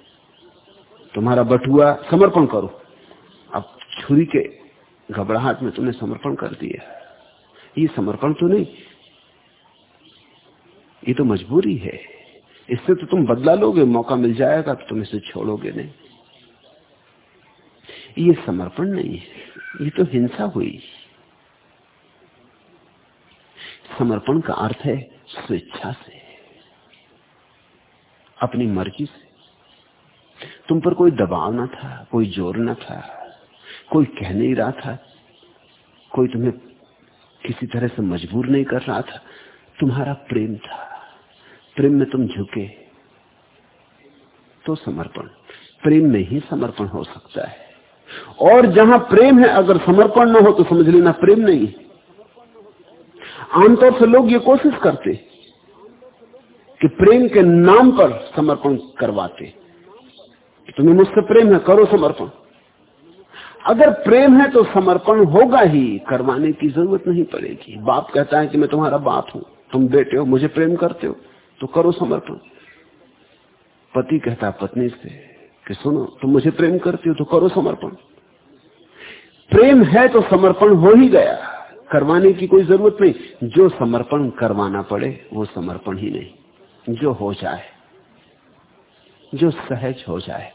तुम्हारा बटुआ, समर्पण करो। अब छुरी के घबराहट में तुमने समर्पण कर दिया। ये समर्पण तो नहीं, ये तो मजबूरी है। इससे तो तुम बदला लोगे, मौका मिल जाएगा तो तुम इसे छोड़ोगे नहीं। ये समर्पण नहीं है, ये तो हिंसा हुई। समर्पण का अर्थ है स्वेच्छा से, अपनी मर्ज़ी से। तुम पर कोई दबाव ना था, कोई ज़ोर ना था, कोई कह नहीं रहा था, कोई तुम्हें किसी तरह से मजबूर नहीं कर रहा था, तुम्हारा प्रेम था। प्रेम में तुम झुके तो समर्पण। प्रेम में ही समर्पण हो सकता है। और जहाँ प्रेम है, अगर समर्पण ना हो तो समझ लेना प्रेम नहीं आमतौर से लोग ये कोशिश करते कि प्रेम के नाम पर समर्पण करवाते। तुम्हें मुझसे प्रेम है, करो समर्पण। अगर प्रेम है तो समर्पण होगा ही, करवाने की ज़रूरत नहीं पड़ेगी। बाप कहता है कि मैं तुम्हारा बाप हूँ, तुम बेटे हो, मुझे प्रेम करते हो। तो करो समर्पण। पति कहता पत्नी से कि सुनो, तुम मुझे प्रेम करती हो तो करो समर्पण। प्रेम है तो समर्पण हो ही गया। करवाने की कोई ज़रूरत नहीं। जो समर्पण करवाना पड़े, वो समर्पण ही नहीं। जो हो जाए, जो सहज हो जाए।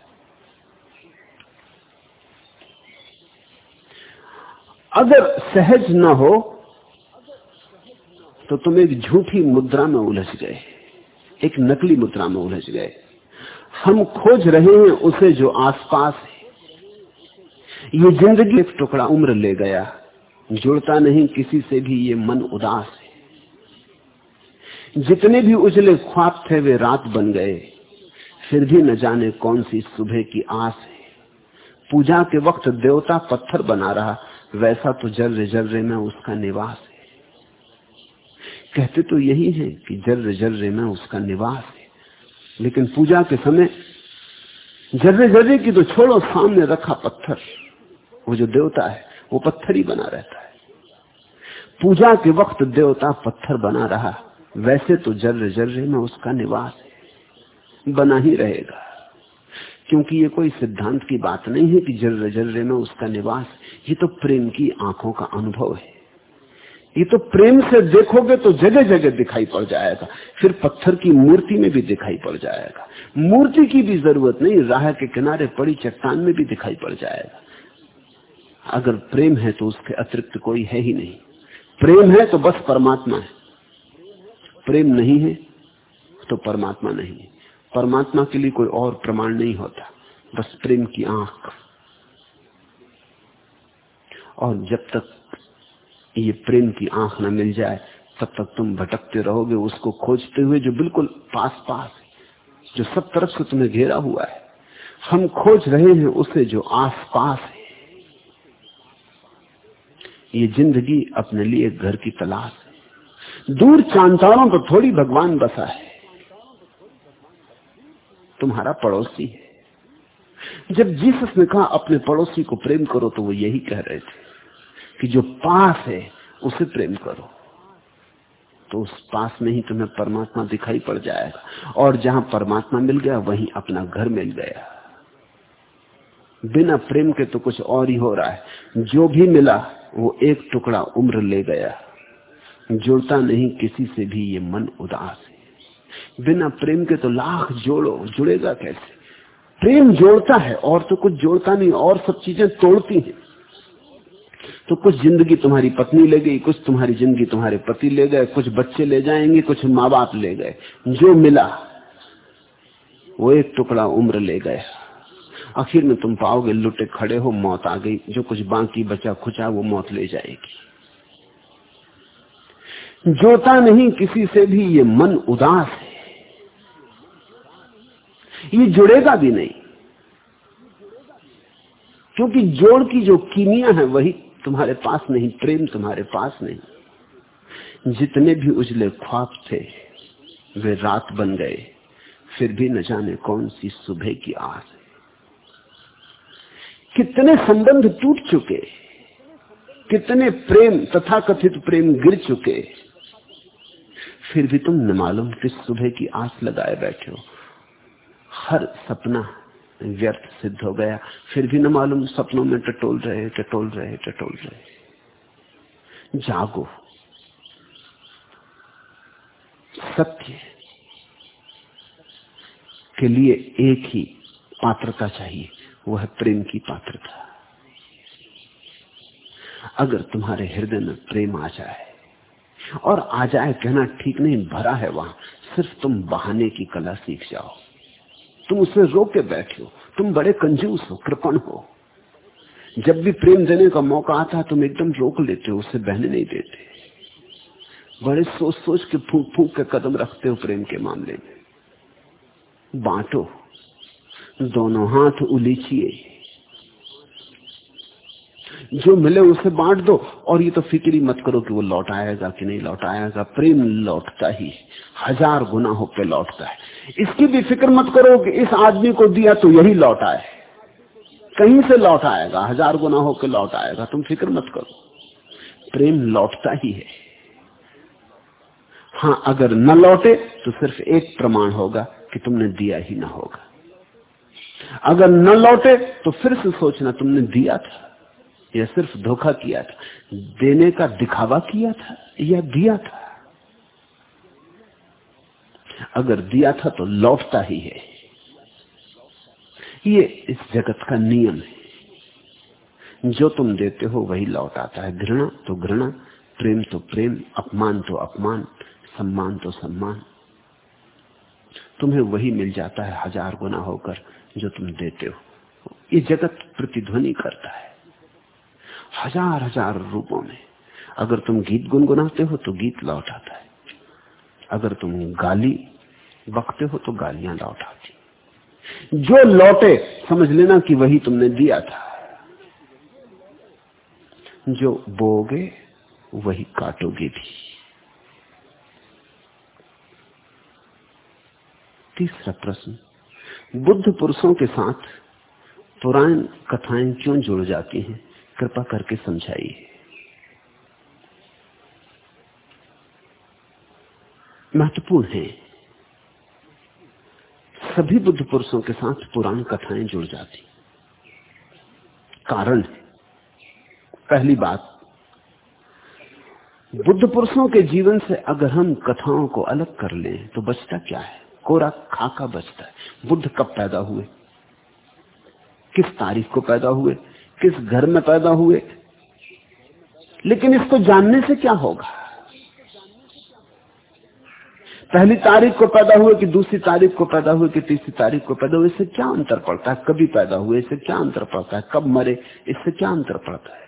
अगर सहज न हो तो तुम एक झूठी मुद्रा में उलझ गए। एक नकली मुद्रा में उलझ गए। हम खोज रहे हैं उसे जो आसपास है। ये ज़िंदगी एक टुकड़ा उम्र ले गया। जुड़ता नहीं किसी से भी ये मन उदास है। जितने भी उजले ख्वाब थे वे रात बन गए। फिर भी न जाने कौन सी सुबह की आस है। पूजा के वक्त देवता पत्थर बना रहा। वैसा तो जर्रे जर्रे में उसका निवास कहते तो यही है कि जर्र जर्रे में उसका निवास है। लेकिन पूजा के समय जर्रे जर्रे की तो छोड़ो, सामने रखा पत्थर। वो जो देवता है, वो पत्थर ही बना रहता है। पूजा के वक्त देवता पत्थर बना रहा। वैसे तो जर्रे जर्रे में उसका निवास है। बना ही रहेगा। क्योंकि ये कोई सिद्धांत की बात नहीं है कि जर्र जर्रे में उसका निवास ये तो प्रेम की आँखों का अनुभव है। ये तो प्रेम से देखोगे तो जगह जगह दिखाई पड़ जाएगा। फिर पत्थर की मूर्ति में भी दिखाई पड़ जाएगा। मूर्ति की भी ज़रूरत नहीं, राह के किनारे पड़ी चट्टान में भी दिखाई पड़ जाएगा। अगर प्रेम है तो उसके अतिरिक्त कोई है ही नहीं। प्रेम है तो बस परमात्मा है। प्रेम नहीं है तो परमात्मा नहीं है। परमात्मा के लिए कोई और प्रमाण नहीं होता। बस प्रेम की आँख। और जब तक ये प्रेम की आँख न मिल जाए, तब तक तुम भटकते रहोगे उसको खोजते हुए जो बिल्कुल पास पास है, जो सब तरफ़ से तुम्हें घेरा हुआ है। हम खोज रहे हैं उसे जो आस पास है। ये ज़िंदगी अपने लिए घर की तलाश है। दूर चांतारों पर थोड़ी भगवान बसा है। तुम्हारा पड़ोसी है। जब जीसस ने कहा, अपने पड़ोसी को प्रेम करो तो वो यही कह रहे थे। कि जो पास है, उसे प्रेम करो। तो उस पास में ही तुम्हें परमात्मा दिखाई पड़ जाएगा। और जहाँ परमात्मा मिल गया, वहीं अपना घर मिल गया। बिना प्रेम के तो कुछ और ही हो रहा है। जो भी मिला, वो एक टुकड़ा उम्र ले गया। जुड़ता नहीं, किसी से भी ये मन उदास है। बिना प्रेम के तो लाख जोड़ो, जुड़ेगा कैसे? प्रेम जोड़ता है, और तो कुछ जोड़ता नहीं, और सब चीज़ें तोड़ती हैं। तो कुछ ज़िंदगी तुम्हारी पत्नी ले गई, कुछ तुम्हारी ज़िंदगी तुम्हारे पति ले गए, कुछ बच्चे ले जाएँगे, कुछ माँ बाप ले गए। जो मिला, वो एक टुकड़ा उम्र ले गए। आखिर में तुम पाओगे लुटे खड़े हो, मौत आ गई। जो कुछ बाकी बचा, खुचा, वो मौत ले जाएगी। जोता नहीं किसी से भी, ये मन उदास है। ये जुड़ेगा भी नहीं। क्योंकि जोड़ की जो कीमिया है, वही तुम्हारे पास नहीं, प्रेम तुम्हारे पास नहीं। जितने भी उजले ख्वाब थे, वे रात बन गए, फिर भी न जाने कौन सी सुबह की आस कितने संबंध टूट चुके, कितने प्रेम तथा कथित प्रेम गिर चुके, फिर भी तुम न मालूम किस सुबह की आस लगाए बैठे हो। हर सपना व्यर्थ सिद्ध हो गया। फिर भी न मालूम, सपनों में टटोल रहे टटोल रहे टटोल रहे। जागो। सत्य के लिए एक ही पात्रता चाहिए, वह प्रेम की पात्रता। अगर तुम्हारे हृदय में प्रेम आ जाए, और आ जाए कहना ठीक नहीं, भरा है वहाँ, सिर्फ़ तुम बहाने की कला सीख जाओ। तुम उसे रोक के बैठे हो। तुम बड़े कंजूस हो, कृपण हो। जब भी प्रेम देने का मौका आता है, तुम एकदम रोक लेते हो, उसे बहने नहीं देते। बड़े सोच सोच के फूक फूक के कदम रखते हो प्रेम के मामले में। बांटो। दोनों हाथ उलीचिए। जो मिले उसे बांट दो। और ये तो फ़िक्र ही मत करो कि वो लौट आएगा कि नहीं लौट आएगा। प्रेम लौटता ही। हज़ार गुना होकर लौटता है। इसकी भी फ़िक्र मत करो कि इस आदमी को दिया तो यही लौट आए। कहीं से लौट आएगा, हज़ार गुना होकर लौट आएगा, तुम फ़िक्र मत करो। प्रेम लौटता ही है। हाँ अगर न लौटे तो सिर्फ़ एक प्रमाण होगा कि तुमने दिया ही ना होगा। अगर न लौटे तो फिर से सोचना, तुमने दिया था या सिर्फ़ धोखा किया था, देने का दिखावा किया था या दिया था। अगर दिया था तो लौटता ही है। ये इस जगत का नियम है। जो तुम देते हो वही लौट आता है। घृणा तो घृणा, प्रेम तो प्रेम, अपमान तो अपमान, सम्मान तो सम्मान। तुम्हें वही मिल जाता है हज़ार गुना होकर जो तुम देते हो। ये जगत प्रतिध्वनि करता है। हज़ार हज़ार रूपों में। अगर तुम गीत गुनगुनाते हो तो गीत लौट आता है। अगर तुम गाली बकते हो तो गालियाँ लौट आती। जो लौटे, समझ लेना कि वही तुमने दिया था। जो बोगे, वही काटोगे भी। तीसरा प्रश्न, बुद्ध पुरुषों के साथ पुराण कथाएँ क्यों जुड़ जाती हैं? कृपा करके समझाइए। महत्वपूर्ण है। सभी बुद्ध पुरुषों के साथ पुराण कथाएँ जुड़ जाती। कारण पहली बात, बुद्ध पुरुषों के जीवन से अगर हम कथाओं को अलग कर लें तो बचता क्या है? कोरा खाका बचता है। बुद्ध कब पैदा हुए? किस तारीख को पैदा हुए? किस घर में पैदा हुए? लेकिन इसको जानने से क्या होगा? पहली तारीख को पैदा हुए कि दूसरी तारीख को पैदा हुए कि तीसरी तारीख को पैदा हुए इससे क्या अंतर पड़ता है? कभी पैदा हुए इससे क्या अंतर पड़ता है? कब मरे इससे क्या अंतर पड़ता है?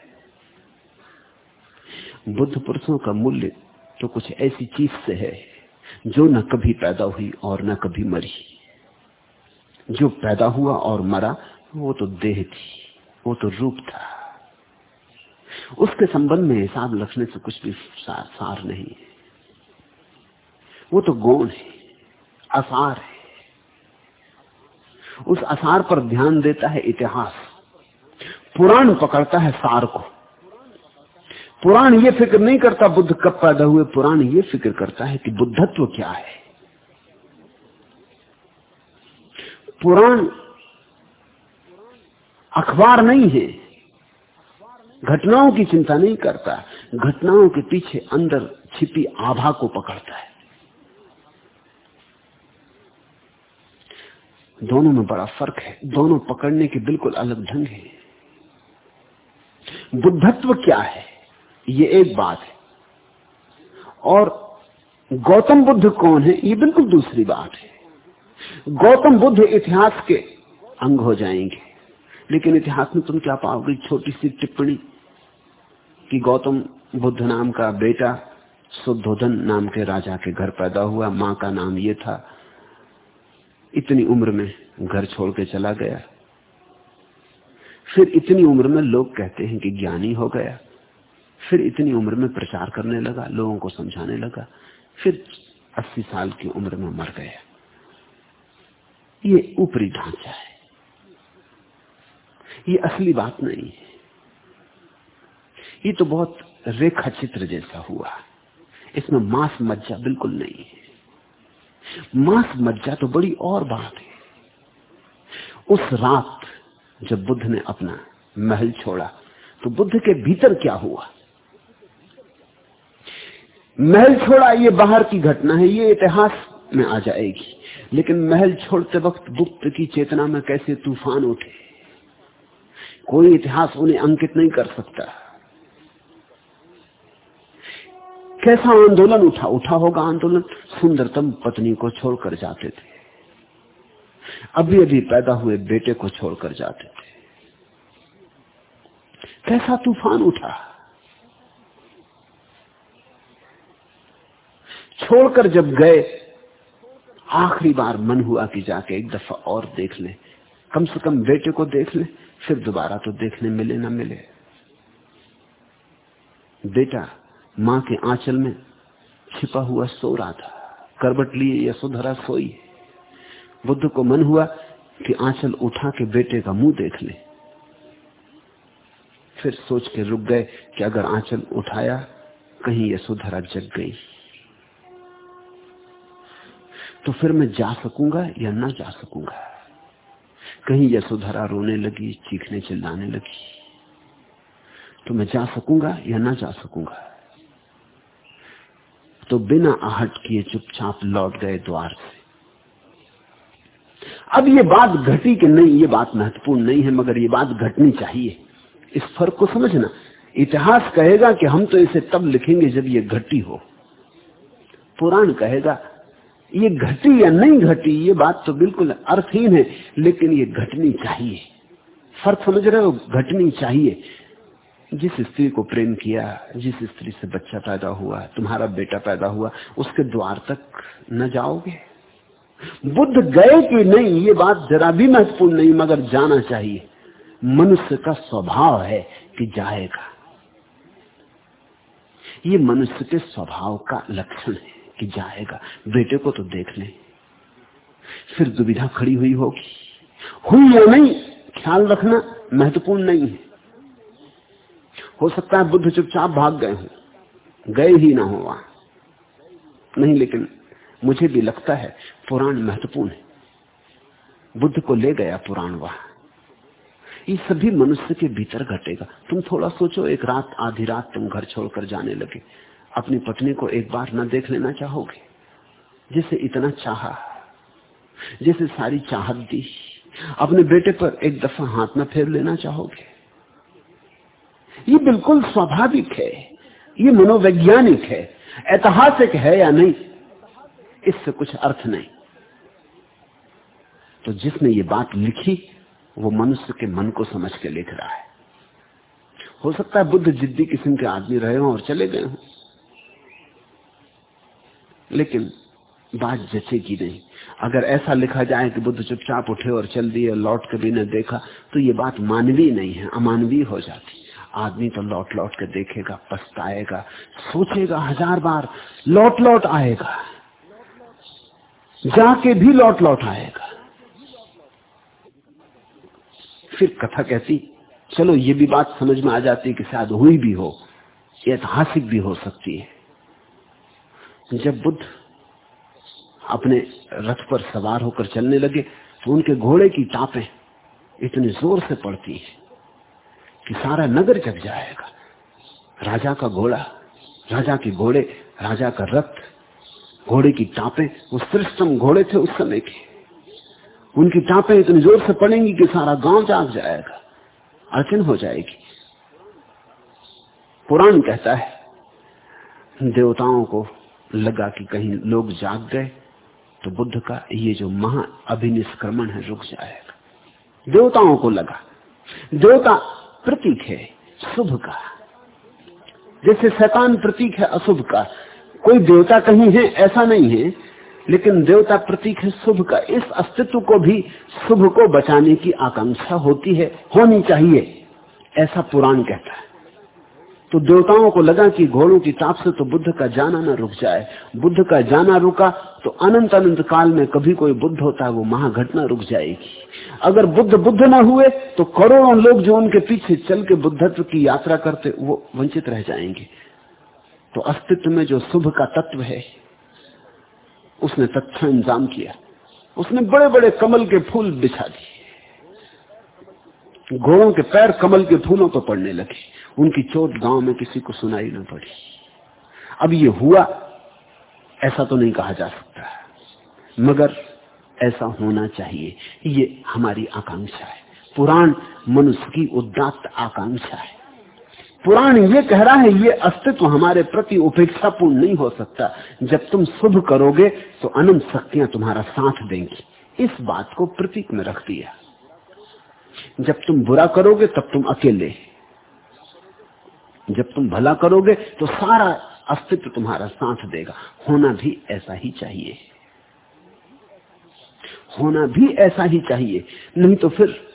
बुद्ध पुरुषों का मूल्य तो कुछ ऐसी चीज़ से है जो न कभी पैदा हुई और न कभी मरी। जो पैदा हुआ और मरा वो तो देह थी वो तो रूप था। उसके संबंध में हिसाब रखने से कुछ भी सार, सार नहीं है। वो तो गौण है असार है। उस आसार पर ध्यान देता है इतिहास। पुराण पकड़ता है सार को। पुराण ये फ़िक्र नहीं करता बुद्ध कब पैदा हुए, पुराण ये फ़िक्र करता है कि बुद्धत्व क्या है। पुराण अखबार नहीं है। घटनाओं की चिंता नहीं करता। घटनाओं के पीछे अंदर छिपी आभा को पकड़ता है। दोनों में बड़ा फ़र्क है। दोनों पकड़ने के बिल्कुल अलग ढंग है। बुद्धत्व क्या है? ये एक बात है। और गौतम बुद्ध कौन है? ये बिल्कुल दूसरी बात है। गौतम बुद्ध इतिहास के अंग हो जाएँगे। लेकिन इतिहास में तुम क्या पाओगे? छोटी सी टिप्पणी कि गौतम बुद्ध नाम का बेटा शुद्धोधन नाम के राजा के घर पैदा हुआ। माँ का नाम ये था। इतनी उम्र में घर छोड़ के चला गया। फिर इतनी उम्र में लोग कहते हैं कि ज्ञानी हो गया। फिर इतनी उम्र में प्रचार करने लगा, लोगों को समझाने लगा। फिर 80 साल की उम्र में मर गया। ये ऊपरी ढांचा है। ये असली बात नहीं है। ये तो बहुत रेखा चित्र जैसा हुआ। इसमें मांस मज्जा बिल्कुल नहीं है। मांस मज्जा तो बड़ी और बात है। उस रात जब बुद्ध ने अपना महल छोड़ा तो बुद्ध के भीतर क्या हुआ? महल छोड़ा, ये बाहर की घटना है, ये इतिहास में आ जाएगी। लेकिन महल छोड़ते वक्त गुप्त की चेतना में कैसे तूफ़ान उठे? कोई इतिहास उन्हें अंकित नहीं कर सकता। कैसा आंदोलन उठा उठा होगा आंदोलन? सुंदरतम पत्नी को छोड़कर जाते थे। अभी अभी पैदा हुए बेटे को छोड़कर जाते थे। कैसा तूफ़ान उठा? छोड़कर जब गए, आखिरी बार मन हुआ कि जाके एक दफ़ा और देख ले। कम से कम बेटे को देख ले, फिर दोबारा तो देखने मिले ना मिले। बेटा माँ के आंचल में छिपा हुआ सो रहा था। करबट लिए यशोधरा सोई। बुद्ध को मन हुआ कि आंचल उठा के बेटे का मुँह देख ले। फिर सोच के रुक गए कि अगर आंचल उठाया, कहीं यशोधरा जग गई। तो फिर मैं जा सकूँगा या ना जा सकूँगा? कहीं यशोधरा रोने लगी, चीखने चिल्लाने लगी। तो मैं जा सकूँगा या ना जा सकूँगा? तो बिना आहट किए चुपचाप लौट गए द्वार से। अब ये बात घटी कि नहीं, ये बात महत्वपूर्ण नहीं है, मगर ये बात घटनी चाहिए। इस फ़र्क को समझना। इतिहास कहेगा कि हम तो इसे तब लिखेंगे जब ये घटी हो। पुराण कहेगा, ये घटी या नहीं घटी, ये बात तो बिल्कुल अर्थहीन है, लेकिन ये घटनी चाहिए। फ़र्क समझ रहे हो? घटनी चाहिए। जिस स्त्री को प्रेम किया, जिस स्त्री से बच्चा पैदा हुआ, तुम्हारा बेटा पैदा हुआ, उसके द्वार तक न जाओगे? बुद्ध गए कि नहीं, ये बात जरा भी महत्वपूर्ण नहीं, मगर जाना चाहिए। मनुष्य का स्वभाव है कि जाएगा। ये मनुष्य के स्वभाव का लक्षण है कि जाएगा। बेटे को तो देख ले। फिर दुविधा खड़ी हुई होगी। हुई या नहीं, ख्याल रखना महत्वपूर्ण नहीं है। हो सकता है बुद्ध चुपचाप भाग गए हो। गए ही ना हो वहाँ। नहीं, लेकिन मुझे भी लगता है पुराण महत्वपूर्ण है। बुद्ध को ले गया पुराण वहाँ। ये सभी मनुष्य के भीतर घटेगा। तुम थोड़ा सोचो, एक रात, आधी रात तुम घर छोड़कर जाने लगे। अपनी पत्नी को एक बार न देख लेना चाहोगे? जिसे इतना चाहा, जिसे सारी चाहत दी। अपने बेटे पर एक दफ़ा हाथ न फेर लेना चाहोगे? ये बिल्कुल स्वाभाविक है। ये मनोवैज्ञानिक है। ऐतिहासिक है या नहीं, इससे कुछ अर्थ नहीं। तो जिसने ये बात लिखी, वो मनुष्य के मन को समझ के लिख रहा है। हो सकता है बुद्ध जिद्दी किस्म के आदमी रहे हों और चले गए हों। लेकिन बात जचेगी नहीं। अगर ऐसा लिखा जाए कि बुद्ध चुपचाप उठे और चल दिए, लौट कभी न देखा तो ये बात मानवीय नहीं है, अमानवीय हो जाती। आदमी तो लौट लौट के देखेगा, पछताएगा, सोचेगा हज़ार बार, लौट लौट आएगा। जाके भी लौट लौट आएगा। फिर कथा कहती, चलो, ये भी बात समझ में आ जाती है कि शायद हुई भी हो ऐतिहासिक भी हो सकती है। जब बुद्ध अपने रथ पर सवार होकर चलने लगे तो उनके घोड़े की टापें इतनी ज़ोर से पड़ती है। कि सारा नगर जग जाएगा। राजा का घोड़ा, राजा के घोड़े, राजा का रथ घोड़े की टापें, वो श्रेष्ठम घोड़े थे उस समय के। उनकी टापे इतनी ज़ोर से पड़ेंगी कि सारा गाँव जाग जाएगा। अड़चन हो जाएगी। पुराण कहता है, देवताओं को लगा कि कहीं लोग जाग गए तो बुद्ध का ये जो महा अभिनिष्क्रमण है, रुक जाएगा। देवताओं को लगा। देवता प्रतीक है, शुभ का। जैसे शैतान प्रतीक है, अशुभ का। कोई देवता कहीं है, ऐसा नहीं है, लेकिन देवता प्रतीक है, शुभ का। इस अस्तित्व को भी शुभ को बचाने की आकांक्षा होती है, होनी चाहिए, ऐसा पुराण कहता है। तो देवताओं को लगा कि घोड़ों की ताप से तो बुद्ध का जाना ना रुक जाए। बुद्ध का जाना रुका तो अनंत अनंत काल में कभी कोई बुद्ध होता है, वो महाघटना रुक जाएगी। अगर बुद्ध बुद्ध ना हुए तो करोड़ों लोग जो उनके पीछे चल के बुद्धत्व की यात्रा करते, वो वंचित रह जाएँगे। तो अस्तित्व में जो शुभ का तत्व है, उसने तत्व इंतज़ाम किया। उसने बड़े बड़े कमल के फूल बिछा दिए। घोड़ों के पैर कमल के फूलों पर पड़ने लगे। उनकी चोट गाँव में किसी को सुनाई न पड़ी। अब ये हुआ, ऐसा तो नहीं कहा जा सकता। मगर ऐसा होना चाहिए। ये हमारी आकांक्षा है। पुराण मनुष्य की उदात्त आकांक्षा है। पुराण ये कह रहा है, ये अस्तित्व हमारे प्रति उपेक्षापूर्ण नहीं हो सकता। जब तुम शुभ करोगे तो अनंत शक्तियाँ तुम्हारा साथ देंगी। इस बात को प्रतीक में रख दिया। जब तुम बुरा करोगे, तब तुम अकेले जब तुम भला करोगे तो सारा अस्तित्व तुम्हारा साथ देगा। होना भी ऐसा ही चाहिए। होना भी ऐसा ही चाहिए। नहीं तो फिर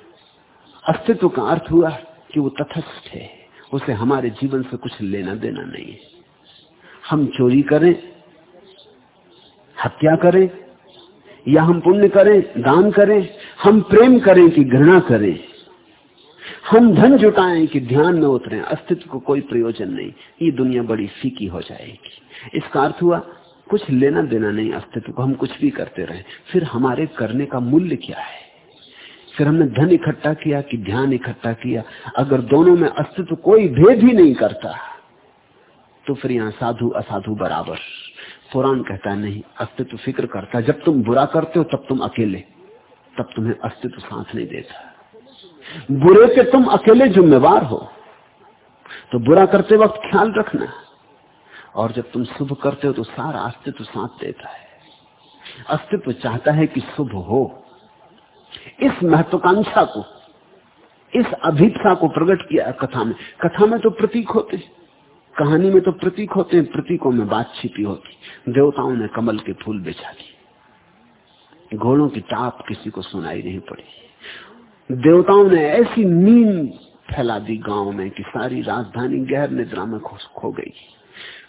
अस्तित्व का अर्थ हुआ कि वो तथस्थ है। उसे हमारे जीवन से कुछ लेना देना नहीं है। हम चोरी करें, हत्या करें, या हम पुण्य करें, दान करें, हम प्रेम करें कि घृणा करें हम धन जुटाएँ कि ध्यान में उतरे, अस्तित्व को कोई प्रयोजन नहीं। ये दुनिया बड़ी फीकी हो जाएगी। इसका अर्थ हुआ, कुछ लेना देना नहीं, अस्तित्व को हम कुछ भी करते रहे। फिर हमारे करने का मूल्य क्या है? फिर हमने धन इकट्ठा किया कि ध्यान इकट्ठा किया। अगर दोनों में अस्तित्व कोई भेद ही नहीं करता तो फिर यहाँ साधु असाधु बराबर। कुरान कहता नहीं, अस्तित्व फ़िक्र करता जब तुम बुरा करते हो, तब तुम अकेले, तब तुम्हें अस्तित्व सांस नहीं देता। बुरे के तुम अकेले जिम्मेवार हो। तो बुरा करते वक्त ख्याल रखना। और जब तुम शुभ करते हो तो सारा अस्तित्व साथ देता है। अस्तित्व चाहता है कि शुभ हो। इस महत्वाकांक्षा को, इस अभिप्सा को प्रकट किया कथा में। कथा में तो प्रतीक होते। कहानी में तो प्रतीक होते। हैं प्रतीकों में बात छिपी होती। देवताओं ने कमल के फूल बेचा दिए। घोड़ों की टाप किसी को सुनाई नहीं पड़ी। देवताओं ने ऐसी नींद फैला दी गाँव में कि सारी राजधानी गहर निद्रा में खो गई।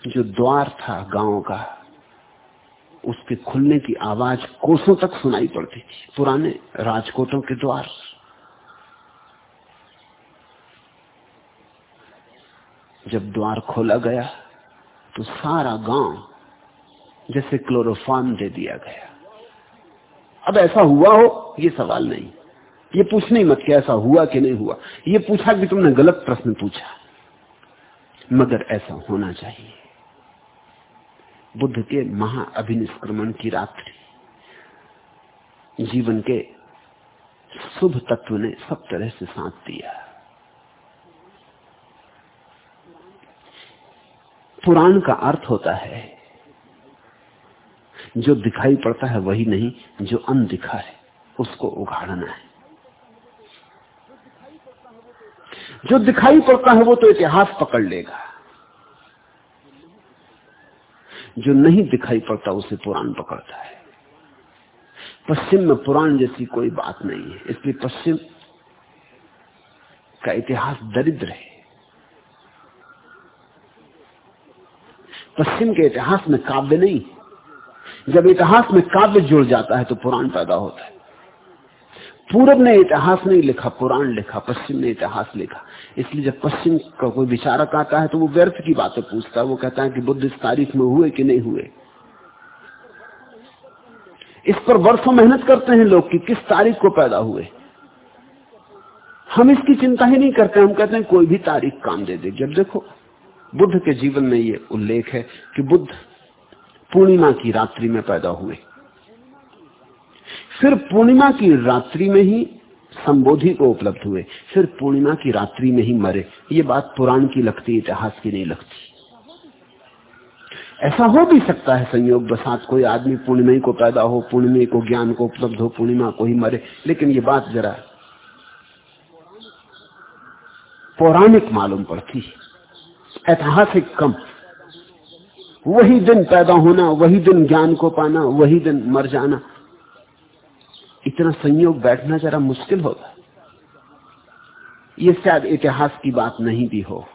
जो द्वार था गाँव का, उसके खुलने की आवाज़ कोसों तक सुनाई पड़ती थी। पुराने राजकोटों के द्वार। जब द्वार खोला गया तो सारा गाँव जैसे क्लोरोफॉर्म दे दिया गया। अब ऐसा हुआ हो, ये सवाल नहीं। ये पूछने मत कि ऐसा हुआ कि नहीं हुआ। ये पूछा कि तुमने गलत प्रश्न पूछा। मगर ऐसा होना चाहिए। बुद्ध के महा अभिनिष्क्रमण की रात्रि। जीवन के शुभ तत्व ने सब तरह से साथ दिया। पुराण का अर्थ होता है, जो दिखाई पड़ता है वही नहीं, जो अनदिखा है, उसको उघाड़ना है। जो दिखाई पड़ता है वो तो इतिहास पकड़ लेगा। जो नहीं दिखाई पड़ता उसे पुराण पकड़ता है। पश्चिम में पुराण जैसी कोई बात नहीं है, इसलिए पश्चिम का इतिहास दरिद्र है। पश्चिम के इतिहास में काव्य नहीं जब इतिहास में काव्य जुड़ जाता है तो पुराण पैदा होता है। पूरब ने इतिहास नहीं लिखा, पुराण लिखा, पश्चिम ने इतिहास लिखा। इसलिए जब पश्चिम का कोई विचारक आता है तो वो व्यर्थ की बातें पूछता है। वो कहता है कि बुद्ध इस तारीख में हुए कि नहीं हुए? इस पर वर्षों मेहनत करते हैं लोग कि किस तारीख को पैदा हुए? हम इसकी चिंता ही नहीं करते। हम कहते हैं कोई भी तारीख काम दे दे। जब देखो, बुद्ध के जीवन में ये उल्लेख है कि बुद्ध पूर्णिमा की रात्रि में पैदा हुए। फिर पूर्णिमा की रात्रि में ही संबोधि को उपलब्ध हुए। फिर पूर्णिमा की रात्रि में ही मरे। ये बात पुराण की लगती, इतिहास की नहीं लगती। ऐसा हो भी सकता है संयोग बसात कोई आदमी पूर्णिमा को पैदा हो, पूर्णिमा को ज्ञान को उपलब्ध हो, पूर्णिमा को ही मरे। लेकिन ये बात जरा पौराणिक मालूम पड़ती है। ऐतिहासिक कम। वही दिन पैदा होना, वही दिन ज्ञान को पाना, वही दिन मर जाना। इतना संयोग बैठना जरा मुश्किल होगा। ये शायद इतिहास की बात नहीं भी हो,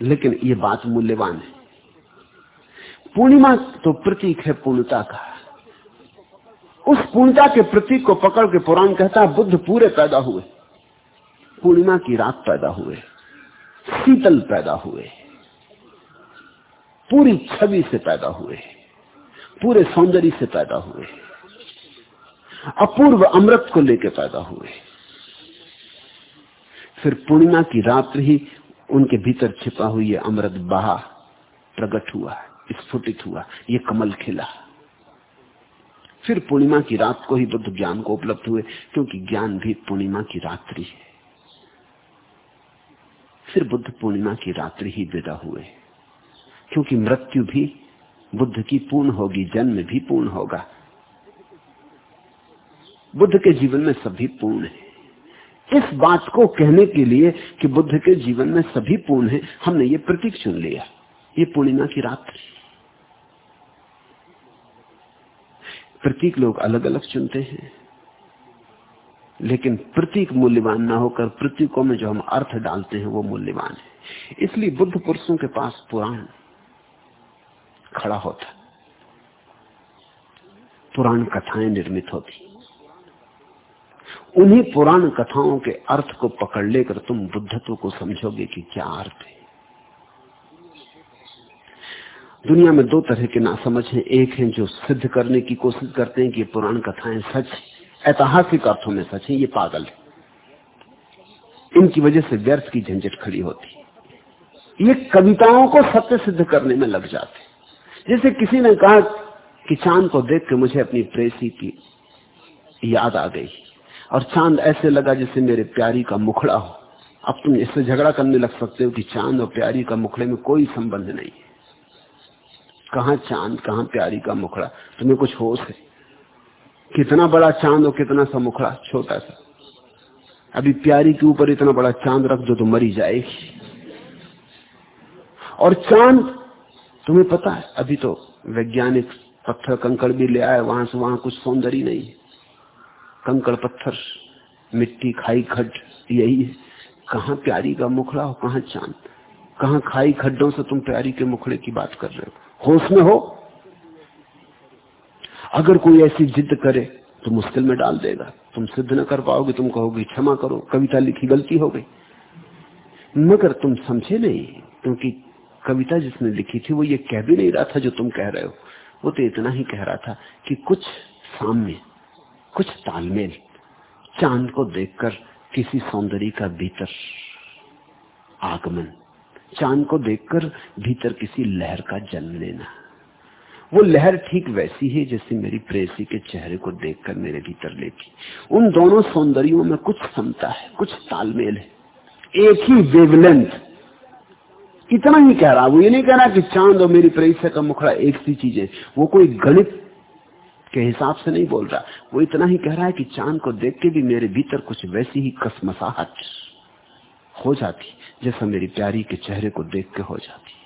लेकिन ये बात मूल्यवान है। पूर्णिमा तो प्रतीक है पूर्णता का। उस पूर्णता के प्रतीक को पकड़ के पुराण कहता है, बुद्ध पूरे पैदा हुए। पूर्णिमा की रात पैदा हुए, शीतल पैदा हुए, पूरी छवि से पैदा हुए, पूरे सौंदर्य से पैदा हुए। अपूर्व अमृत को लेकर पैदा हुए। फिर पूर्णिमा की रात्रि ही उनके भीतर छिपा हुई अमृत बहा, प्रकट हुआ, स्फुटित हुआ, ये कमल खिला। फिर पूर्णिमा की रात को ही बुद्ध ज्ञान को उपलब्ध हुए, क्योंकि ज्ञान भी पूर्णिमा की रात्रि है। फिर बुद्ध पूर्णिमा की रात्रि ही विदा हुए, क्योंकि मृत्यु भी बुद्ध की पूर्ण होगी, जन्म भी पूर्ण होगा। बुद्ध के जीवन में सभी पूर्ण है। इस बात को कहने के लिए कि बुद्ध के जीवन में सभी पूर्ण है, हमने ये प्रतीक चुन लिया। ये पूर्णिमा की रात्रि। प्रतीक लोग अलग अलग चुनते हैं। लेकिन प्रतीक मूल्यवान ना होकर प्रतीकों में जो हम अर्थ डालते हैं, वो मूल्यवान है। इसलिए बुद्ध पुरुषों के पास पुराण खड़ा होता। पुराण कथाएँ निर्मित होती। उन्हीं पुराण कथाओं के अर्थ को पकड़ लेकर तुम बुद्धत्व को समझोगे कि क्या अर्थ है। दुनिया में दो तरह के नासमझ हैं। एक है जो सिद्ध करने की कोशिश करते हैं कि पुराण कथाएँ सच ऐतिहासिक अर्थों में सच है। ये पागल है। इनकी वजह से व्यर्थ की झंझट खड़ी होती है। ये कविताओं को सत्य सिद्ध करने में लग जाते जैसे किसी ने कहा कि चाँद को देख के मुझे अपनी प्रेसी की याद आ गई। और चाँद ऐसे लगा जैसे मेरे प्यारी का मुखड़ा हो। अब तुम इससे झगड़ा करने लग सकते हो कि चाँद और प्यारी का मुखड़े में कोई संबंध नहीं है। कहा चाँद, कहा प्यारी का मुखड़ा? तुम्हें कुछ होश है? कितना बड़ा चाँद और कितना सा मुखड़ा? छोटा सा। अभी प्यारी के ऊपर इतना बड़ा चाँद रख दो तो मरी जाएगी। और चाँद, तुम्हें पता है, अभी तो वैज्ञानिक पत्थर कंकड़ भी ले आए, वहाँ से वहाँ कुछ सौंदर्य नहीं है। कंकड़ पत्थर, मिट्टी खाई खड्ड, यही है। कहा प्यारी का मुखड़ा हो, कहा चाँद? कहा खाई खड्डों से तुम प्यारी के मुखड़े की बात कर रहे हो? होश में हो। अगर कोई ऐसी जिद करे तो मुश्किल में डाल देगा। तुम सिद्ध न कर पाओगे, तुम कहोगे, क्षमा करो, कविता लिखी गलती हो गई। मगर तुम समझे नहीं, क्योंकि कविता जिसने लिखी थी, वो ये कह भी नहीं रहा था जो तुम कह रहे हो। वो तो इतना ही कह रहा था कि कुछ सामने कुछ तालमेल, चाँद को देखकर किसी सौंदर्य का भीतर आगमन, चाँद को देखकर भीतर किसी लहर का जन्म लेना। वो लहर ठीक वैसी है जैसे मेरी प्रेसी के चेहरे को देखकर मेरे भीतर लेती। उन दोनों सौंदर्यों में कुछ क्षमता है, कुछ तालमेल है। एक ही वेवलेंथ इतना ही कह रहा वो ये नहीं कह रहा कि चाँद और मेरी प्रेसी का मुखड़ा एक सी चीज़ है। वो कोई गणित के हिसाब से नहीं बोल रहा। वो इतना ही कह रहा है कि चाँद को देख के भी मेरे भीतर कुछ वैसी ही कसमसाहट हो जाती, जैसा मेरी प्यारी के चेहरे को देख के हो जाती।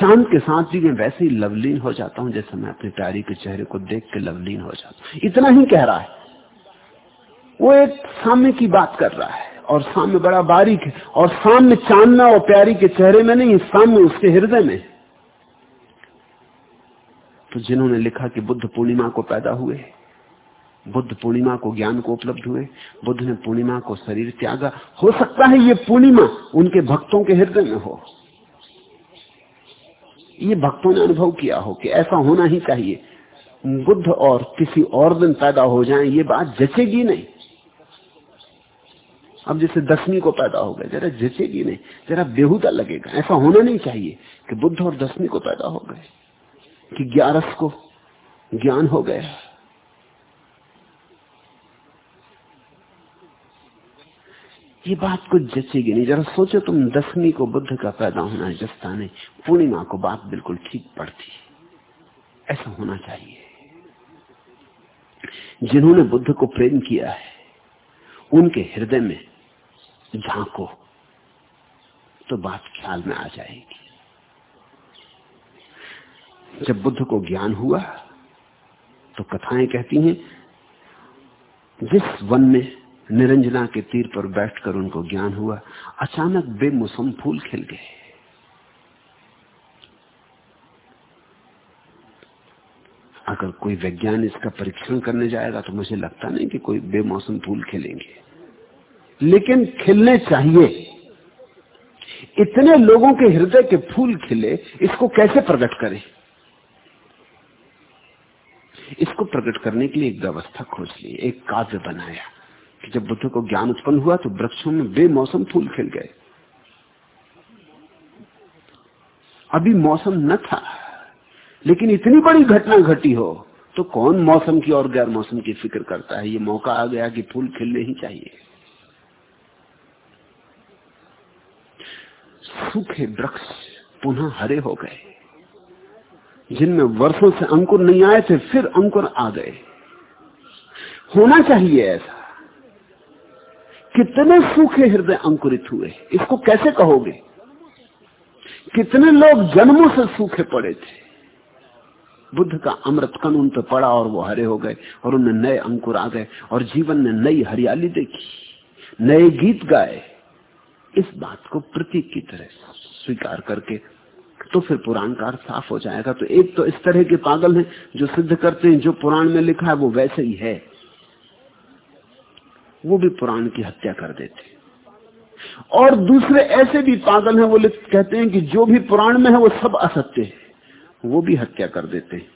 चाँद के साथ भी मैं वैसे ही लवलीन हो जाता हूँ, जैसे मैं अपनी प्यारी के चेहरे को देख के लवलीन हो जाता हूँ। इतना ही कह रहा है। वो एक सामने की बात कर रहा है, और सामने बड़ा बारीक है, और सामने चांदना और प्यारी के चेहरे में नहीं, सामने उसके हृदय में तो जिन्होंने लिखा कि बुद्ध पूर्णिमा को पैदा हुए, बुद्ध पूर्णिमा को ज्ञान को उपलब्ध हुए, बुद्ध ने पूर्णिमा को शरीर त्यागा। हो सकता है ये पूर्णिमा उनके भक्तों के हृदय में हो। ये भक्तों ने अनुभव किया हो कि ऐसा होना ही चाहिए। बुद्ध और किसी और दिन पैदा हो जाए, ये बात जचेगी नहीं। अब जैसे दसवीं को पैदा हो गए, जरा जचेगी नहीं, जरा बेहुदा लगेगा। ऐसा होना नहीं चाहिए कि बुद्ध और दसवीं को पैदा हो गए। कि ग्यारस को ज्ञान हो गया। ये बात कुछ जचेगी नहीं। जरा सोचो तुम दसवीं को बुद्ध का पैदा होना जस्ता नहीं पूर्णिमा को बात बिल्कुल ठीक पड़ती ऐसा होना चाहिए। जिन्होंने बुद्ध को प्रेम किया है, उनके हृदय में झांको तो बात ख्याल में आ जाएगी। जब बुद्ध को ज्ञान हुआ तो कथाएँ कहती हैं, जिस वन में निरंजना के तीर पर बैठकर उनको ज्ञान हुआ, अचानक बेमौसम फूल खिल गए। अगर कोई वैज्ञानिक इसका परीक्षण करने जाएगा तो मुझे लगता नहीं कि कोई बेमौसम फूल खिलेंगे। लेकिन खिलने चाहिए। इतने लोगों के हृदय के फूल खिले, इसको कैसे प्रकट करें इसको प्रकट करने के लिए एक व्यवस्था खोज ली, एक काव्य बनाया कि जब बुद्ध को ज्ञान उत्पन्न हुआ तो वृक्षों में बेमौसम फूल खिल गए। अभी मौसम न था, लेकिन इतनी बड़ी घटना घटी हो तो कौन मौसम की और गैर मौसम की फ़िक्र करता है? ये मौका आ गया कि फूल खिलने ही चाहिए। सूखे वृक्ष पुनः हरे हो गए। जिनमें वर्षों से अंकुर नहीं आए थे, फिर अंकुर आ गए। होना चाहिए ऐसा। कितने सूखे हृदय अंकुरित हुए, इसको कैसे कहोगे? कितने लोग जन्मों से सूखे पड़े थे। बुद्ध का अमृत कन उन पर पड़ा और वो हरे हो गए, और उनमें नए अंकुर आ गए, और जीवन ने नई हरियाली देखी, नए गीत गाए। इस बात को प्रतीक की तरह स्वीकार करके तो फिर पुराण का अर्थ साफ़ हो जाएगा। तो एक तो इस तरह के पागल हैं, जो सिद्ध करते हैं, जो पुराण में लिखा है, वो वैसे ही है। वो भी पुराण की हत्या कर देते और दूसरे ऐसे भी पागल हैं, वो कहते हैं कि जो भी पुराण में है, वो सब असत्य है। वो भी हत्या कर देते हैं।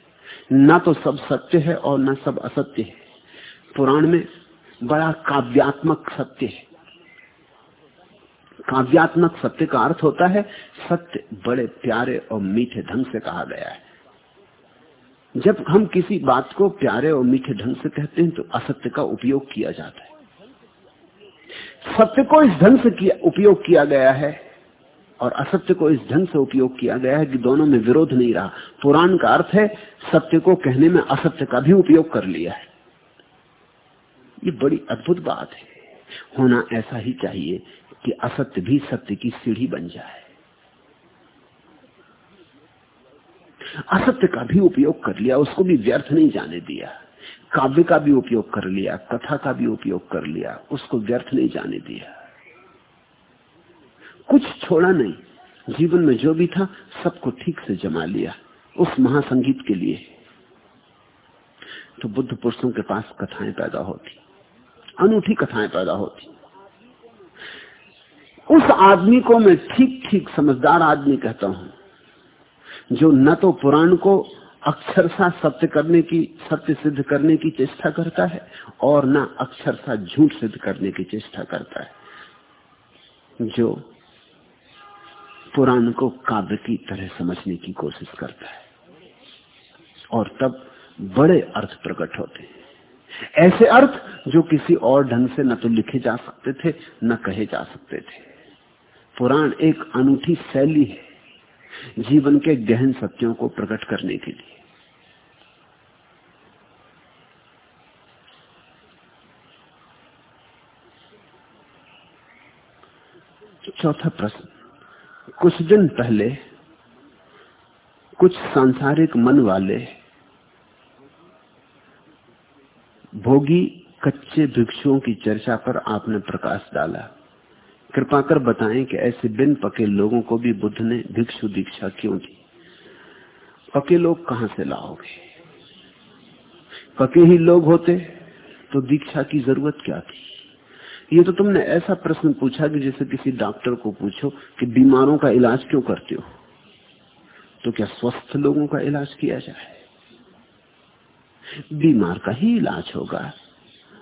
ना तो सब सत्य है और ना सब असत्य है। पुराण में बड़ा काव्यात्मक सत्य है। काव्यात्मक सत्य का अर्थ होता है, सत्य बड़े प्यारे और मीठे ढंग से कहा गया है। जब हम किसी बात को प्यारे और मीठे ढंग से कहते हैं तो असत्य का उपयोग किया जाता है। सत्य को इस ढंग से किया, उपयोग किया गया है, और असत्य को इस ढंग से उपयोग किया गया है कि दोनों में विरोध नहीं रहा। पुराण का अर्थ है, सत्य को कहने में असत्य का भी उपयोग कर लिया है। ये बड़ी अद्भुत बात है। होना ऐसा ही चाहिए कि असत्य भी सत्य की सीढ़ी बन जाए। असत्य का भी उपयोग कर लिया, उसको भी व्यर्थ नहीं जाने दिया। काव्य का भी उपयोग कर लिया, कथा का भी उपयोग कर लिया, उसको व्यर्थ नहीं जाने दिया। कुछ छोड़ा नहीं, जीवन में जो भी था, सबको ठीक से जमा लिया, उस महासंगीत के लिए। तो बुद्ध पुरुषों के पास कथाएँ पैदा होती, अनूठी कथाएँ पैदा होती। उस आदमी को मैं ठीक ठीक समझदार आदमी कहता हूँ, जो न तो पुराण को अक्षरशा सत्य करने की, सत्य सिद्ध करने की चेष्टा करता है, और ना अक्षरशा झूठ सिद्ध करने की चेष्टा करता है, जो पुराण को काव्य की तरह समझने की कोशिश करता है। और तब बड़े अर्थ प्रकट होते हैं। ऐसे अर्थ जो किसी और ढंग से न तो लिखे जा सकते थे, न कहे जा सकते थे। पुराण एक अनूठी शैली है जीवन के गहन सत्यों को प्रकट करने के लिए। चौथा प्रश्न, कुछ दिन पहले कुछ सांसारिक मन वाले भोगी कच्चे भिक्षुओं की चर्चा पर आपने प्रकाश डाला। कृपा कर बताएँ कि ऐसे बिन पके लोगों को भी बुद्ध ने भिक्षु दीक्षा क्यों दी? पके लोग कहाँ से लाओगे? पके ही लोग होते तो दीक्षा की ज़रूरत क्या थी? ये तो तुमने ऐसा प्रश्न पूछा कि जैसे किसी डॉक्टर को पूछो कि बीमारों का इलाज क्यों करते हो? तो क्या स्वस्थ लोगों का इलाज किया जाए? बीमार का ही इलाज होगा,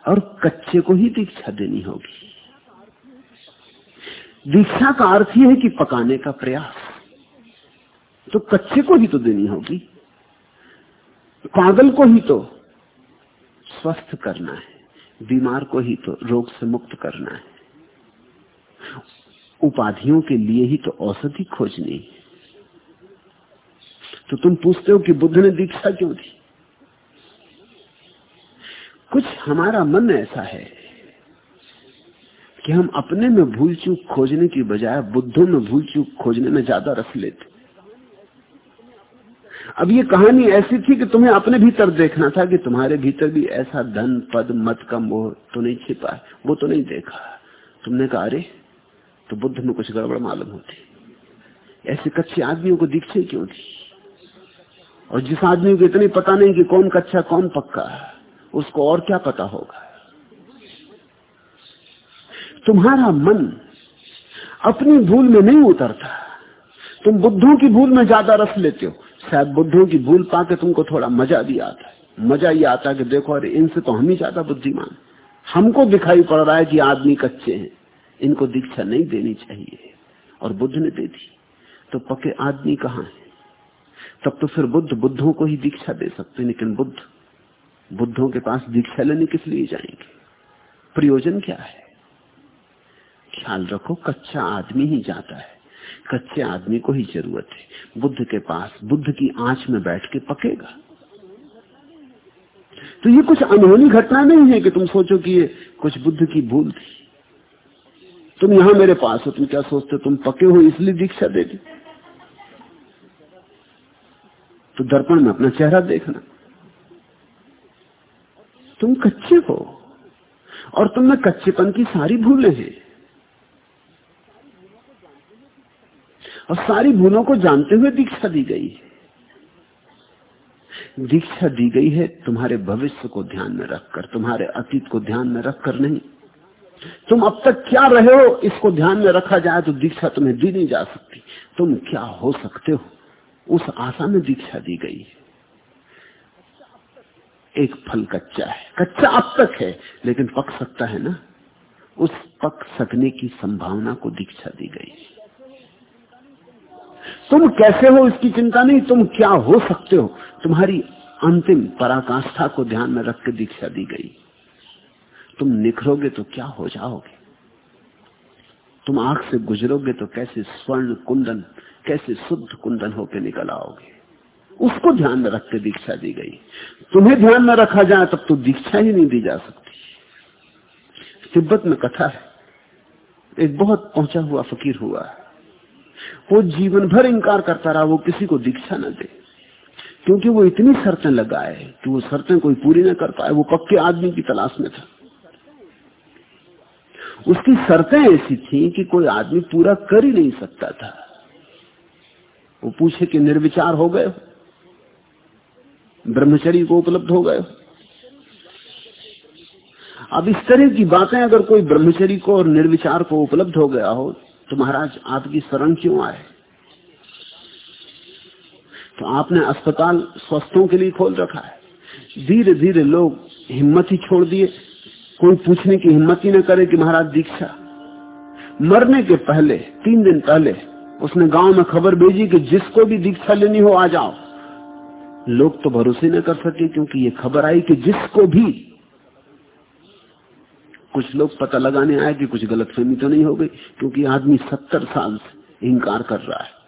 और कच्चे को ही दीक्षा देनी होगी। दीक्षा का अर्थ यह है कि पकाने का प्रयास। तो कच्चे को ही तो देनी होगी, पागल को ही तो स्वस्थ करना है, बीमार को ही तो रोग से मुक्त करना है। उपाधियों के लिए ही तो औषधि खोजनी है। तो तुम पूछते हो कि बुद्ध ने दीक्षा क्यों दी? कुछ हमारा मन ऐसा है कि हम अपने में भूल चूक खोजने की बजाय बुद्धों में भूल चूक खोजने में ज़्यादा रस लेते। अब ये कहानी ऐसी थी कि तुम्हें अपने भीतर देखना था कि तुम्हारे भीतर भी ऐसा धन, पद, मत का मोह तो नहीं छिपा है। वो तो नहीं देखा। तुमने कहा, अरे तो बुद्ध में कुछ गड़बड़ मालूम होती। ऐसे कच्चे आदमियों को दीक्षा क्यों थी और जिस आदमी को इतनी पता नहीं कि कौन कच्चा, कौन पक्का उसको और क्या पता होगा? तुम्हारा मन अपनी भूल में नहीं उतरता। तुम बुद्धों की भूल में ज़्यादा रस लेते हो। शायद बुद्धों की भूल पाके तुमको थोड़ा मज़ा भी आता है। मज़ा ये आता है कि देखो, अरे, इनसे तो हम ही ज़्यादा बुद्धिमान हमको दिखाई पड़ रहा है कि आदमी कच्चे हैं। इनको दीक्षा नहीं देनी चाहिए। और बुद्ध ने दे दी। तो पके आदमी कहाँ है? तब तो फिर बुद्ध बुद्धों को ही दीक्षा दे सकते लेकिन बुद्ध, बुद्धों के पास दीक्षा लेने किस लिए जाएँगे? प्रयोजन क्या है? ख्याल रखो, कच्चा आदमी ही जाता है। कच्चे आदमी को ही ज़रूरत है। बुद्ध के पास, बुद्ध की आँच में बैठ के पकेगा। तो ये कुछ अनहोनी घटना नहीं है कि तुम सोचो कि ये कुछ बुद्ध की भूल थी। तुम यहाँ मेरे पास हो, तुम क्या सोचते तुम पके हो, इसलिए दीक्षा दे दी। तो दर्पण में अपना चेहरा देखना। तुम कच्चे हो। और तुम में कच्चेपन की सारी भूलें हैं। और सारी भूलों को जानते हुए दीक्षा दी गई है। दीक्षा दी गई है तुम्हारे भविष्य को ध्यान में रखकर, तुम्हारे अतीत को ध्यान में रखकर नहीं। तुम अब तक क्या रहे हो, इसको ध्यान में रखा जाए तो दीक्षा तुम्हें दी नहीं जा सकती। तुम क्या हो सकते हो, उस आशा में दीक्षा दी गई है। एक फल कच्चा है। कच्चा अब तक है, लेकिन पक सकता है ना? उस पक सकने की संभावना को दीक्षा दी गई तुम कैसे हो इसकी चिंता नहीं? तुम क्या हो सकते हो? तुम्हारी अंतिम पराकाष्ठा को ध्यान में रख के दीक्षा दी गई। तुम निखरोगे तो क्या हो जाओगे? तुम आँख से गुजरोगे तो कैसे स्वर्ण कुंदन, कैसे शुद्ध कुंदन होकर निकल आओगे? उसको ध्यान में रख के दीक्षा दी गई। तुम्हें ध्यान में रखा जाए तब तो दीक्षा ही नहीं दी जा सकती। तिब्बत में कथा है। एक बहुत पहुँचा हुआ फकीर हुआ वो जीवन भर इंकार करता रहा, वो किसी को दीक्षा न दे। क्योंकि वो इतनी शर्तें लगाए कि वो शर्तें कोई पूरी न कर पाए, वो पक्के आदमी की तलाश में था। उसकी शर्तें ऐसी थी कि कोई आदमी पूरा कर ही नहीं सकता था। वो पूछे कि निर्विचार हो गए ब्रह्मचरी को उपलब्ध हो गए अब इस तरह की बातें अगर कोई ब्रह्मचरी को और निर्विचार को उपलब्ध हो गया हो तो महाराज, आपकी शरण क्यों आए? तो आपने अस्पताल स्वस्थों के लिए खोल रखा है। धीरे धीरे लोग हिम्मत ही छोड़ दिए। कोई पूछने की हिम्मत ही न करे कि महाराज दीक्षा। मरने के पहले, तीन दिन पहले, उसने गाँव में खबर भेजी कि जिसको भी दीक्षा लेनी हो आ जाओ। लोग तो भरोसे न कर सके क्योंकि ये खबर आई कि जिसको भी कुछ लोग पता लगाने आए कि कुछ गलतफहमी तो नहीं हो गई, क्योंकि आदमी सत्तर साल से इंकार कर रहा है।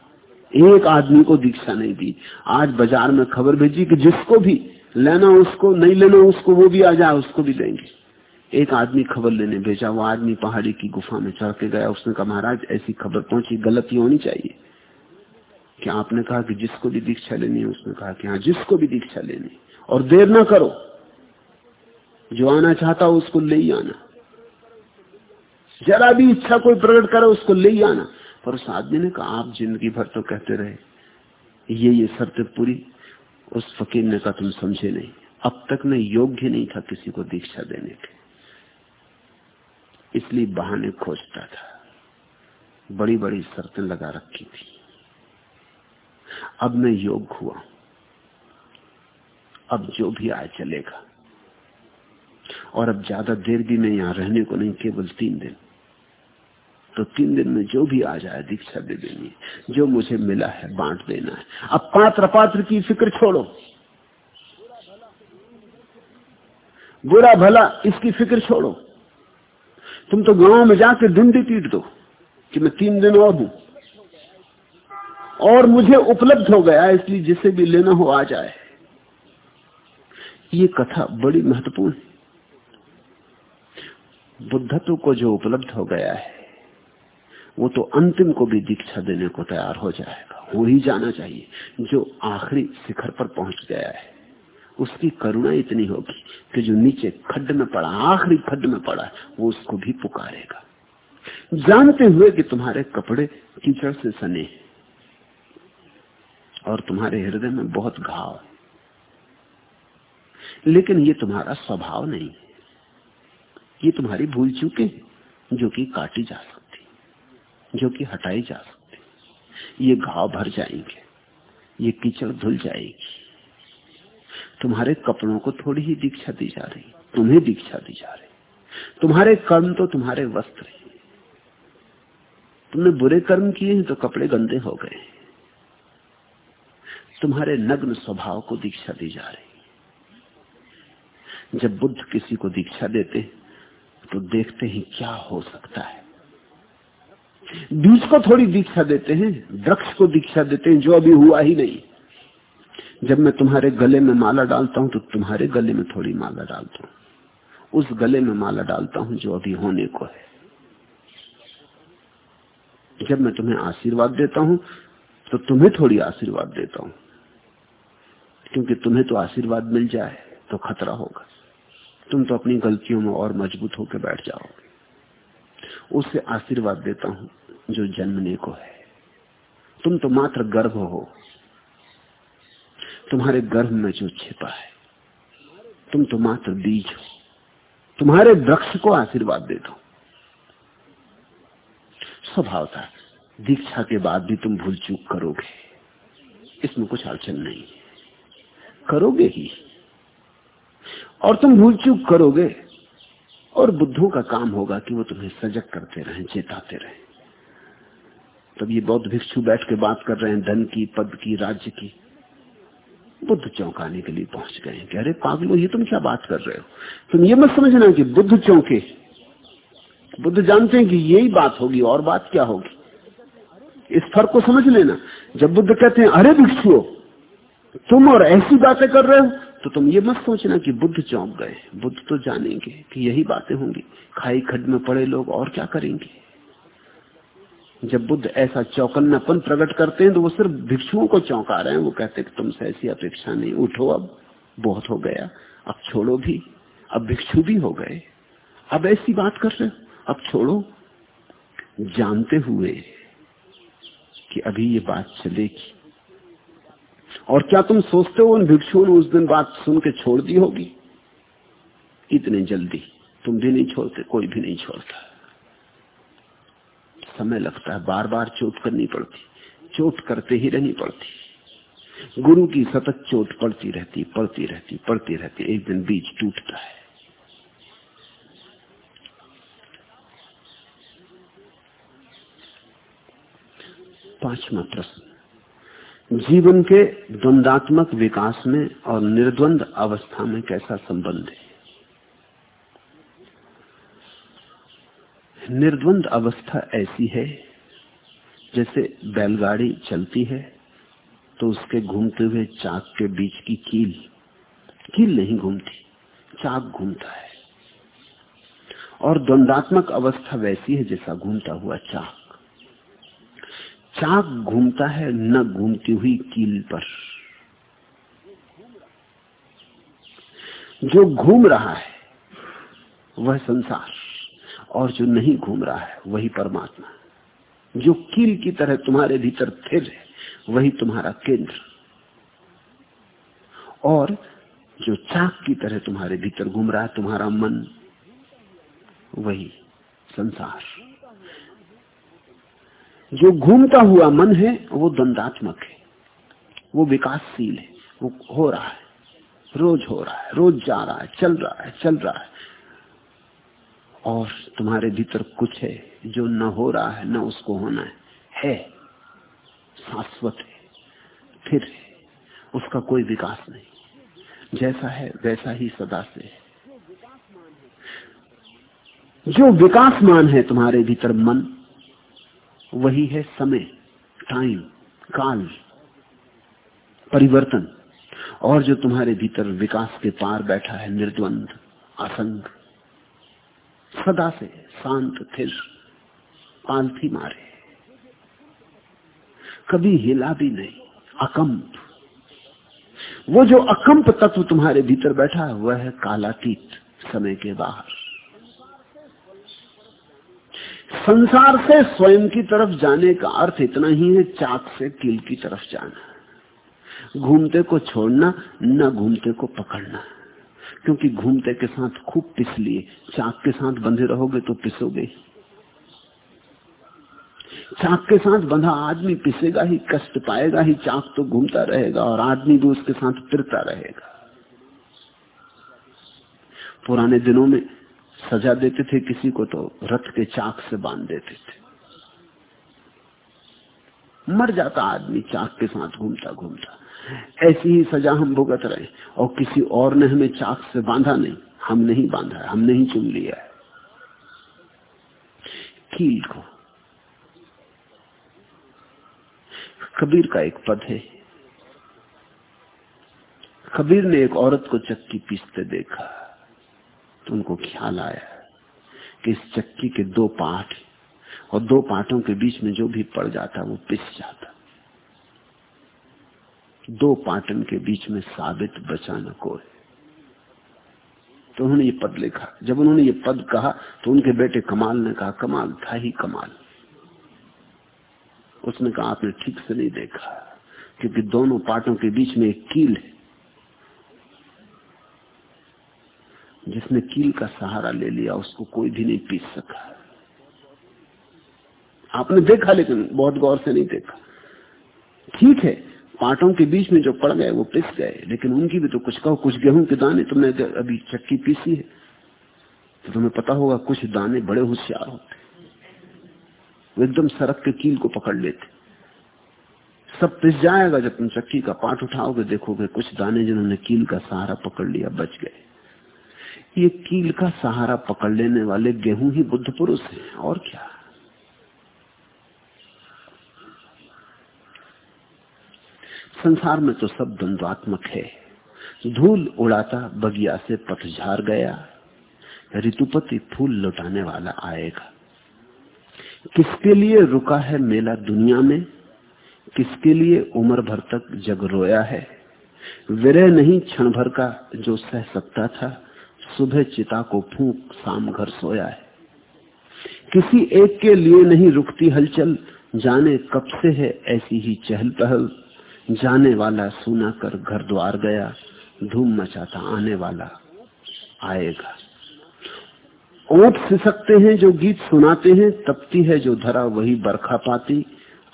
एक आदमी को दीक्षा नहीं दी। आज बाज़ार में खबर भेजी कि जिसको भी लेना उसको, नहीं लेना उसको, वो भी आ जाए उसको भी देंगे। एक आदमी खबर लेने भेजा, वो आदमी पहाड़ी की गुफा में चढ़ के गया। उसने कहा, महाराज, ऐसी खबर पहुँची, गलती होनी चाहिए। कि आपने कहा कि जिसको भी दीक्षा लेनी है, उसने कहा कि हाँ जिसको भी दीक्षा लेनी और देर ना करो। जो आना चाहता हो उसको ले ही आना। जरा भी इच्छा कोई प्रकट करे, उसको ले आना। पर उस आदमी ने कहा, आप ज़िंदगी भर तो कहते रहे, ये ये शर्त पूरी, उस फकीर ने कहा, तुम समझे नहीं। अब तक मैं योग्य नहीं था किसी को दीक्षा देने के। इसलिए बहाने खोजता था। बड़ी बड़ी शर्तें लगा रखी थी। अब मैं योग हुआ। अब जो भी आए चलेगा। और अब ज़्यादा देर भी मैं यहाँ रहने को नहीं, केवल तीन दिन। तो तीन दिन में जो भी आ जाए दीक्षा दे देनी। जो मुझे मिला है, बांट देना है। अब पात्र पात्र की फ़िक्र छोड़ो। बुरा भला, इसकी फ़िक्र छोड़ो। तुम तो गाँव में जाकर डुंडी पीट दो कि मैं तीन दिन और हूँ। और मुझे उपलब्ध हो गया, इसलिए जिसे भी लेना हो आ जाए। ये कथा बड़ी महत्वपूर्ण है। बुद्धत्व को जो उपलब्ध हो गया है वो तो अंतिम को भी दीक्षा देने को तैयार हो जाएगा। वो ही जाना चाहिए, जो आखिरी शिखर पर पहुँच गया है। उसकी करुणा इतनी होगी कि जो नीचे खड्ड में पड़ा, आखिरी खड्ड में पड़ा, वो उसको भी पुकारेगा। जानते हुए कि तुम्हारे कपड़े कीचड़ से सने हैं और तुम्हारे हृदय में बहुत घाव है। लेकिन ये तुम्हारा स्वभाव नहीं है। ये तुम्हारी भूल चुके जो कि काटी जा सकती जो कि हटाई जा सकती ये घाव भर जाएँगे, ये कीचड़ धुल जाएगी। तुम्हारे कपड़ों को थोड़ी ही दीक्षा दी जा रही, तुम्हें दीक्षा दी जा रही। तुम्हारे कर्म तो तुम्हारे वस्त्र हैं। तुमने बुरे कर्म किए हैं तो कपड़े गंदे हो गए तुम्हारे नग्न स्वभाव को दीक्षा दी जा रही जब बुद्ध किसी को दीक्षा देते तो देखते ही क्या हो सकता है। बीज को थोड़ी दीक्षा देते हैं, वृक्ष को दीक्षा देते हैं, जो अभी हुआ ही नहीं। जब मैं तुम्हारे गले में माला डालता हूँ तो तुम्हारे गले में थोड़ी माला डालता हूँ। उस गले में माला डालता हूँ, जो अभी होने को है। जब मैं तुम्हें आशीर्वाद देता हूँ तो तुम्हें थोड़ी आशीर्वाद देता हूँ। क्योंकि तुम्हें तो आशीर्वाद मिल जाए तो खतरा होगा। तुम तो अपनी गलतियों में और मज़बूत होकर बैठ जाओगे उससे आशीर्वाद देता हूँ। जो जन्मने को है। तुम तो मात्र गर्भ हो। तुम्हारे गर्भ में जो छिपा है, तुम तो मात्र बीज हो। तुम्हारे वृक्ष को आशीर्वाद दे दो। स्वभाव था, दीक्षा के बाद भी तुम भूल चूक करोगे। इसमें कुछ अड़चन नहीं करोगे ही। और तुम भूल चूक करोगे। और बुद्धों का काम होगा कि वो तुम्हें सजग करते रहे, चेताते रहे। तब ये बौद्ध भिक्षु बैठ के बात कर रहे हैं, धन की, पद की, राज्य की। बुद्ध चौंकाने के लिए पहुँच गए कह रहे, पागलो, ये तुम क्या बात कर रहे हो? तुम ये मत समझना कि बुद्ध चौंके। बुद्ध जानते हैं कि यही बात होगी, और बात क्या होगी। इस फ़र्क को समझ लेना। जब बुद्ध कहते हैं, अरे भिक्षुओं, तुम और ऐसी बातें कर रहे हो तो तुम ये मत सोचना कि बुद्ध चौंक गए। बुद्ध तो जानेंगे कि यही बातें होंगी। खाई खड में पड़े लोग और क्या करेंगे? जब बुद्ध ऐसा चौकन्नापन प्रकट करते हैं तो वो सिर्फ़ भिक्षुओं को चौंका रहे हैं। वो कहते हैं कि तुमसे ऐसी अपेक्षा नहीं। उठो अब, बहुत हो गया। अब छोड़ो भी। अब भिक्षु भी हो गए। अब ऐसी बात कर रहे हो। अब छोड़ो। जानते हुए कि अभी ये बात चलेगी। और क्या तुम सोचते हो उन भिक्षुओं ने उस दिन बात सुन के छोड़ दी होगी? इतने जल्दी। तुम भी नहीं छोड़ते, कोई भी नहीं छोड़ता। समय लगता है बार बार चोट करनी पड़ती। चोट करते ही रहनी पड़ती। गुरु की सतत चोट पड़ती रहती पड़ती रहती पड़ती रहती, एक दिन बीज टूटता है। पांचवा प्रश्न, जीवन के द्वंदात्मक विकास में और निर्द्वंद अवस्था में कैसा संबंध है? निर्द्वंद अवस्था ऐसी है, जैसे बैलगाड़ी चलती है तो उसके घूमते हुए चाक के बीच की कील कील नहीं घूमती, चाक घूमता है। और द्वंदात्मक अवस्था वैसी है जैसा घूमता हुआ चाक। चाक घूमता है न घूमती हुई कील पर। जो घूम रहा है, वह संसार। और जो नहीं घूम रहा है, वही परमात्मा जो कील की तरह तुम्हारे भीतर स्थिर है, वही तुम्हारा केंद्र। और जो चाक की तरह तुम्हारे भीतर घूम रहा है, तुम्हारा मन, वही संसार। जो घूमता हुआ मन है, वो द्वंदात्मक है। वो विकासशील है, वो हो रहा है। रोज हो रहा है, रोज जा रहा है, चल रहा है, चल रहा है। और तुम्हारे भीतर कुछ है जो न हो रहा है, न उसको होना है। है। शाश्वत है। फिर उसका कोई विकास नहीं। जैसा है, वैसा ही सदा से है। जो विकासमान है तुम्हारे भीतर मन, वही है समय टाइम काल, परिवर्तन। और जो तुम्हारे भीतर विकास के पार बैठा है, निर्द्वंद, असंग सदा से शांत थिर पालथी मारे। कभी हिला भी नहीं, अकंप। वो जो अकंप तत्व तुम्हारे भीतर बैठा है, वह है कालातीत, समय के बाहर। संसार से स्वयं की तरफ़ जाने का अर्थ इतना ही है, चाक से कील की तरफ़ जाना। घूमते को छोड़ना, न घूमते को पकड़ना। क्योंकि घूमते के साथ खूब पिस लिए, चाक के साथ बंधे रहोगे तो पिसोगे। चाक के साथ बंधा आदमी पिसेगा ही, कष्ट पाएगा ही, चाक तो घूमता रहेगा और आदमी भी उसके साथ फिरता रहेगा। पुराने दिनों में सजा देते थे, किसी को तो रथ के चाक से बाँध देते थे। मर जाता आदमी, चाक के साथ घूमता घूमता। ऐसी ही सजा हम भुगत रहे और किसी और ने हमें चाक से बांधा नहीं। हम नहीं बांधा है, हमने ही चुन लिया है। कील को। कबीर का एक पद है। कबीर ने एक औरत को चक्की पीसते देखा। तो उनको ख्याल आया कि इस चक्की के दो पाठ और दो पाठों के बीच में जो भी पड़ जाता, वो पिस जाता। दो पाटन के बीच में साबित बचाना को है तो उन्होंने ये पद लिखा। जब उन्होंने ये पद कहा तो उनके बेटे कमाल ने कहा, कमाल था ही कमाल। उसने कहा, आपने ठीक से नहीं देखा, क्योंकि दोनों पाटों के बीच में एक कील है, जिसने कील का सहारा ले लिया, उसको कोई भी नहीं पीस सका। आपने देखा, लेकिन बहुत गौर से नहीं देखा। ठीक है पाटों के बीच में जो पड़ गए, वो पिस गए। लेकिन उनकी भी तो कुछ कहो, कुछ गेहूँ के दाने तुमने अभी चक्की पीसी है। तो तुम्हें पता होगा, कुछ दाने बड़े होशियार होते वो एकदम सड़क के कील को पकड़ लेते सब पिस जाएगा जब तुम चक्की का पाट उठाओगे, देखोगे कुछ दाने जिन्होंने कील का सहारा पकड़ लिया, बच गए। ये कील का सहारा पकड़ लेने वाले गेहूँ ही बुद्ध पुरुष है, और क्या? संसार में तो सब द्वंद्वात्मक है। धूल उड़ाता बगिया से पतझार गया। ऋतुपति फूल लौटाने वाला आएगा। किसके लिए रुका है मेला दुनिया में? किसके लिए उम्र भर तक जग रोया है? विरह नहीं क्षण भर का जो सह सकता था, सुबह चिता को फूक शाम घर सोया है। किसी एक के लिए नहीं रुकती हलचल, जाने कब से है ऐसी ही चहल पहल। जाने वाला सुना कर घर द्वार गया, धूम मचाता आने वाला आएगा। ओट सिसकते हैं जो गीत सुनाते हैं, तपती है जो धरा वही बरखा पाती।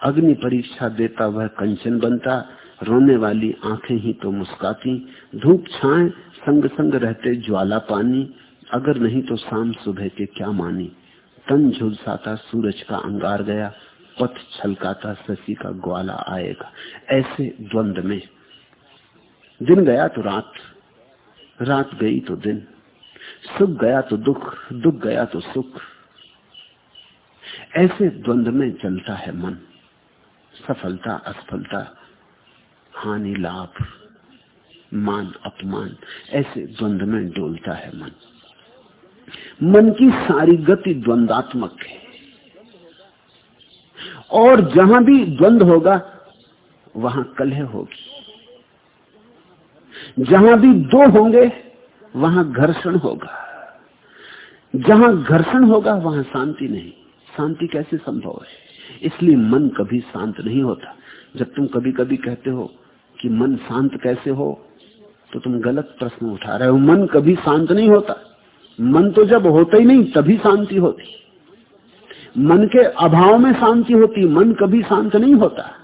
अग्नि परीक्षा देता वह कंचन बनता, रोने वाली आँखें ही तो मुस्काती। धूप छाए संग संग रहते ज्वाला पानी। अगर नहीं तो शाम सुबह के क्या मानी। तन झुलसाता सूरज का अंगार गया पथ छलकाता शशि का ग्वाला आएगा। ऐसे द्वंद में। दिन गया तो रात रात गई तो दिन। सुख गया तो दुख दुख गया तो सुख। ऐसे द्वंद में चलता है मन। सफलता, असफलता, हानि, लाभ, मान, अपमान, ऐसे द्वंद में डोलता है मन। मन की सारी गति द्वंदात्मक है। और जहाँ भी द्वंद होगा, वहाँ कलह होगी। जहाँ भी दो होंगे, वहाँ घर्षण होगा। जहाँ घर्षण होगा, वहाँ शांति नहीं। शांति कैसे संभव है? इसलिए मन कभी शांत नहीं होता। जब तुम कभी कभी कहते हो कि मन शांत कैसे हो तो तुम गलत प्रश्न उठा रहे हो। मन कभी शांत नहीं होता। मन तो जब होता ही नहीं, तभी शांति होती। मन के अभाव में शांति होती, मन कभी शांत नहीं होता।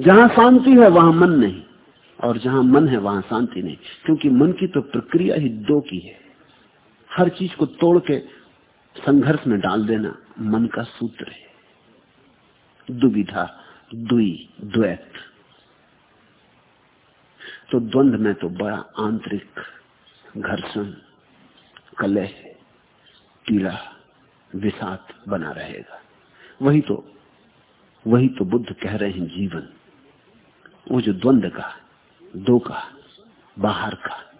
जहाँ शांति है, वहाँ मन नहीं। और जहाँ मन है, वहाँ शांति नहीं। क्योंकि मन की तो प्रक्रिया ही दो की है। हर चीज़ को तोड़ के संघर्ष में डाल देना मन का सूत्र है। दुविधा, दुई, द्वैत। तो द्वंद में तो बड़ा आंतरिक घर्षण, कलह, पीड़ा। विषाद बना रहेगा। वही तो वही तो बुद्ध कह रहे हैं जीवन। वो जो द्वंद का, दो का, बाहर का,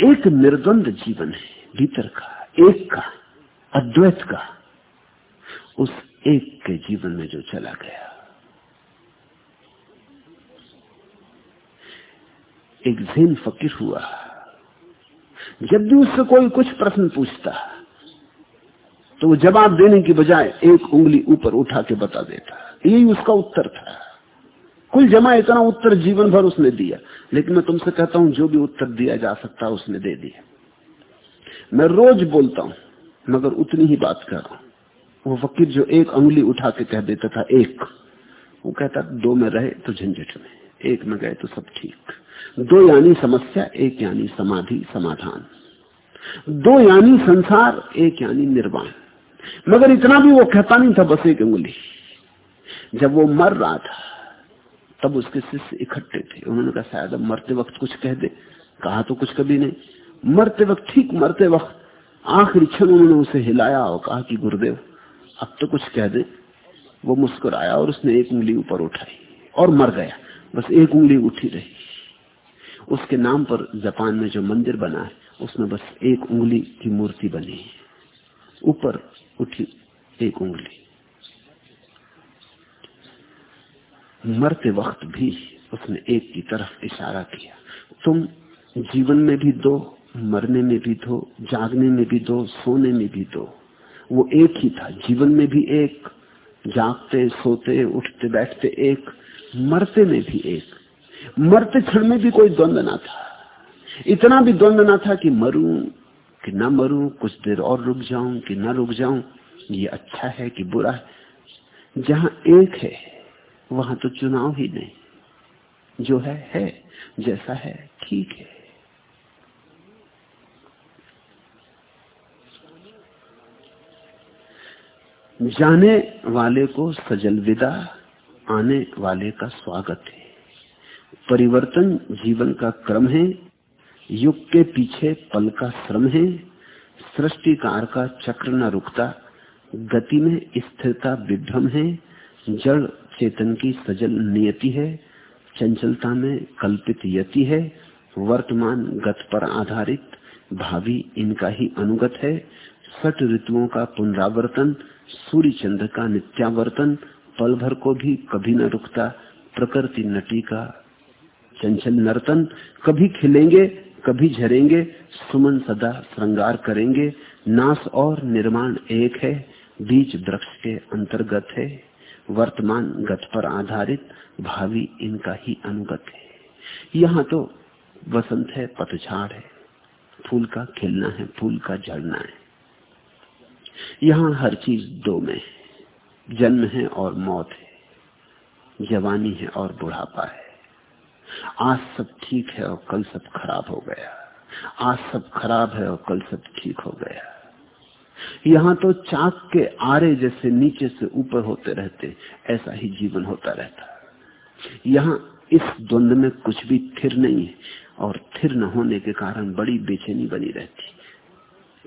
एक निर्द्वंद जीवन है, भीतर का, एक का, अद्वैत का, उस एक के जीवन में जो चला गया। एक जैन फकीर हुआ, जब भी उससे कोई कुछ प्रश्न पूछता तो वो जवाब देने की बजाय एक उंगली ऊपर उठा के बता देता यही उसका उत्तर था। कुल जमा इतना उत्तर जीवन भर उसने दिया। लेकिन मैं तुमसे कहता हूँ, जो भी उत्तर दिया जा सकता उसने दे दिया। मैं रोज बोलता हूँ, मगर उतनी ही बात कर रहा हूँ। वो फकीर जो एक उंगली उठा के कह देता था, एक। वो कहता, दो में रहे तो झंझट में। एक में गए तो सब ठीक। दो यानी समस्या, एक यानी समाधि, समाधान। दो यानी संसार, एक यानी निर्वाण। मगर इतना भी वो कहता नहीं था बस एक उंगली। जब वो मर रहा था, तब उसके शिष्य इकट्ठे थे। उन्होंने कहा, शायद अब मरते वक्त कुछ कह दे। कहा तो कुछ कभी नहीं। मरते वक्त, ठीक मरते वक्त, आखिरी क्षण उन्होंने उसे हिलाया और कहा कि, गुरुदेव, अब तो कुछ कह दे। वो मुस्कुराया और उसने एक उंगली ऊपर उठाई और मर गया। बस एक उंगली उठी रही। उसके नाम पर जापान में जो मंदिर बना है, उसमें बस एक उंगली की मूर्ति बनी ऊपर उठी एक उंगली। मरते वक्त भी उसने एक की तरफ़ इशारा किया। तुम जीवन में भी दो, मरने में भी दो, जागने में भी दो, सोने में भी दो। वो एक ही था, जीवन में भी एक, जागते, सोते, उठते, बैठते एक, मरते में भी एक। मरते क्षण में भी कोई द्वंद ना था। इतना भी द्वंद ना था कि मरूं कि ना मरूं, कुछ देर और रुक जाऊँ, कि ना रुक जाऊँ, ये अच्छा है कि बुरा है? जहाँ एक है, वहाँ तो चुनाव ही नहीं। जो है है, जैसा है, ठीक है। जाने वाले को सजल विदा, आने वाले का स्वागत है। परिवर्तन जीवन का क्रम है युग के पीछे पल का श्रम है सृष्टिकार का चक्र न रुकता, गति में स्थिरता विभ्रम है, जड़ चेतन की सजल नियति है, चंचलता में कल्पित यति है, वर्तमान गत पर आधारित भावी इनका ही अनुगत है सट ऋतुओं का पुनरावर्तन सूर्य चंद्र का नित्यावर्तन, पल भर को भी कभी न रुकता, प्रकृति नटी का चंचल नर्तन, कभी खिलेंगे कभी झरेंगे, सुमन सदा श्रृंगार करेंगे। नाश और निर्माण एक है बीच वृक्ष के अंतर्गत है। वर्तमान गत पर आधारित भावी इनका ही अनुगत है। यहाँ तो वसंत है, पतझाड़ है। फूल का खिलना है, फूल का झड़ना है। यहाँ हर चीज़ दो में है। जन्म है और मौत है। जवानी है और बुढ़ापा है। आज सब ठीक है और कल सब खराब हो गया। आज सब खराब है और कल सब ठीक हो गया। यहाँ तो चाक के आरे जैसे नीचे से ऊपर होते रहते, ऐसा ही जीवन होता रहता। यहाँ इस द्वंद में कुछ भी थिर नहीं है और थिर न होने के कारण बड़ी बेचैनी बनी रहती।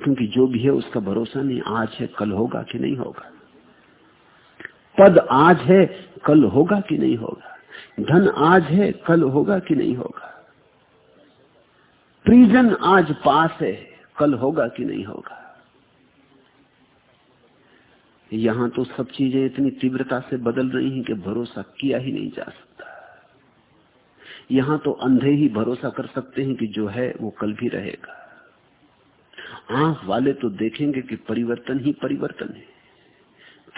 क्योंकि जो भी है उसका भरोसा नहीं, आज है, कल होगा कि नहीं होगा? पद आज है, कल होगा कि नहीं होगा? धन आज है, कल होगा कि नहीं होगा? प्रिजन आज पास है, कल होगा कि नहीं होगा? यहाँ तो सब चीज़ें इतनी तीव्रता से बदल रही हैं कि भरोसा किया ही नहीं जा सकता। यहाँ तो अंधे ही भरोसा कर सकते हैं कि जो है, वो कल भी रहेगा। आँख वाले तो देखेंगे कि परिवर्तन ही परिवर्तन है।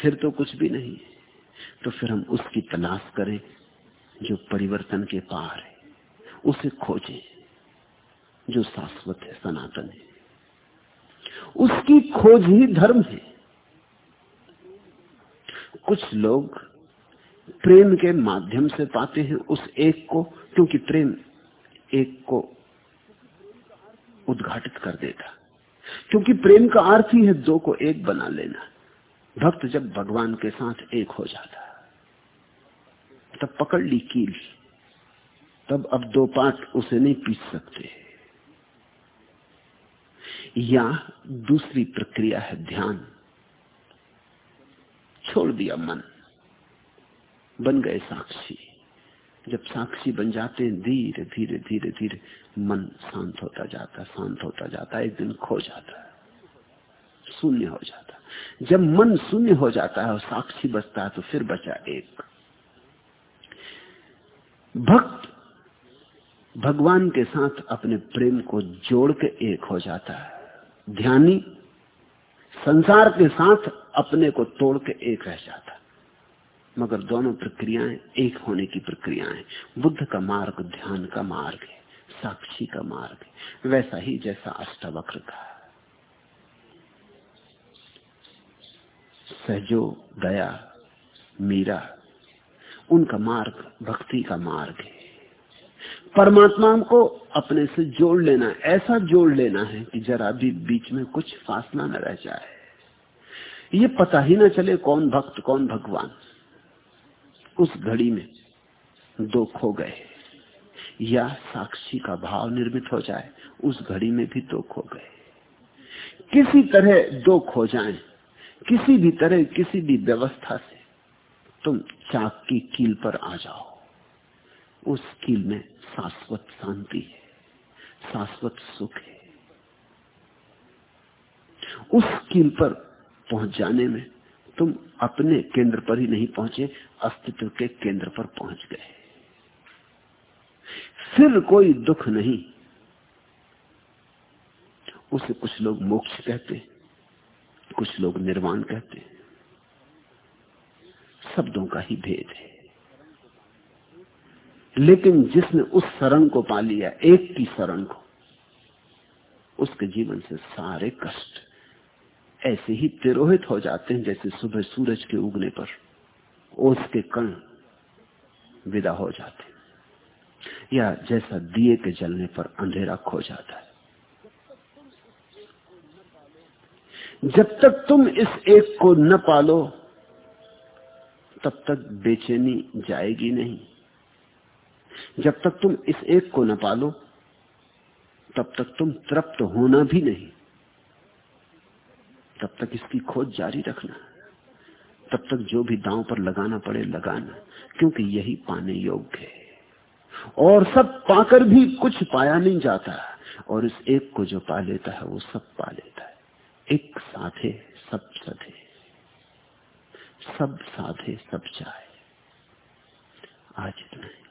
फिर तो कुछ भी नहीं तो फिर हम उसकी तलाश करें जो परिवर्तन के पार है, उसे खोजें, जो शाश्वत है, सनातन है। उसकी खोज ही धर्म है। कुछ लोग प्रेम के माध्यम से पाते हैं उस एक को, क्योंकि प्रेम एक को उद्घाटित कर देता। क्योंकि प्रेम का अर्थ ही है दो को एक बना लेना। भक्त जब भगवान के साथ एक हो जाता तब पकड़ ली कील। तब अब दो पात उसे नहीं पीस सकते। या दूसरी प्रक्रिया है ध्यान। छोड़ दिया मन। बन गए साक्षी। जब साक्षी बन जाते हैं, धीरे धीरे धीरे धीरे मन शांत होता जाता शांत होता जाता एक दिन खो जाता है। शून्य हो जाता जब मन शून्य हो जाता है और साक्षी बचता है तो फिर बचा एक। भक्त भगवान के साथ अपने प्रेम को जोड़ के एक हो जाता है। ध्यानी संसार के साथ अपने को तोड़ के एक रह जाता है। मगर दोनों प्रक्रियाएँ एक होने की प्रक्रियाएँ बुद्ध का मार्ग ध्यान का मार्ग है, साक्षी का मार्ग है। वैसा ही जैसा अष्टावक्र का सहजो, दया, मीरा उनका मार्ग भक्ति का मार्ग है। परमात्मा को अपने से जोड़ लेना ऐसा जोड़ लेना है कि जरा भी बीच में कुछ फासला न रह जाए। ये पता ही ना चले कौन भक्त कौन भगवान। उस घड़ी में दो खो गए या साक्षी का भाव निर्मित हो जाए उस घड़ी में भी दो खो गए। किसी तरह दो खो जाएँ, किसी भी तरह किसी भी व्यवस्था से। तुम चाक की कील पर आ जाओ। उस कील में शाश्वत शांति है, शाश्वत सुख है। उस कील पर पहुँच जाने में तुम अपने केंद्र पर ही नहीं पहुँचे, अस्तित्व के केंद्र पर पहुँच गए। फिर कोई दुख नहीं। उसे कुछ लोग मोक्ष कहते, कुछ लोग निर्वाण कहते। शब्दों का ही भेद है। लेकिन जिसने उस शरण को पा लिया, एक की शरण को, उसके जीवन से सारे कष्ट ऐसे ही तिरोहित हो जाते हैं जैसे सुबह सूरज के उगने पर ओस के कण विदा हो जाते हैं। या जैसा दिए के जलने पर अंधेरा खो जाता है। जब तक तुम इस एक को न पालो तब तक बेचैनी जाएगी नहीं। जब तक तुम इस एक को न पालो, तब तक तुम तृप्त होना भी नहीं। तब तक इसकी खोज जारी रखना। तब तक जो भी दांव पर लगाना पड़े, लगाना, क्योंकि यही पाने योग्य है। और सब पाकर भी कुछ पाया नहीं जाता, और इस एक को जो पा लेता है, वो सब पा लेता है। एक साथे सब सधे सब साधे सब चाहे। आज इतना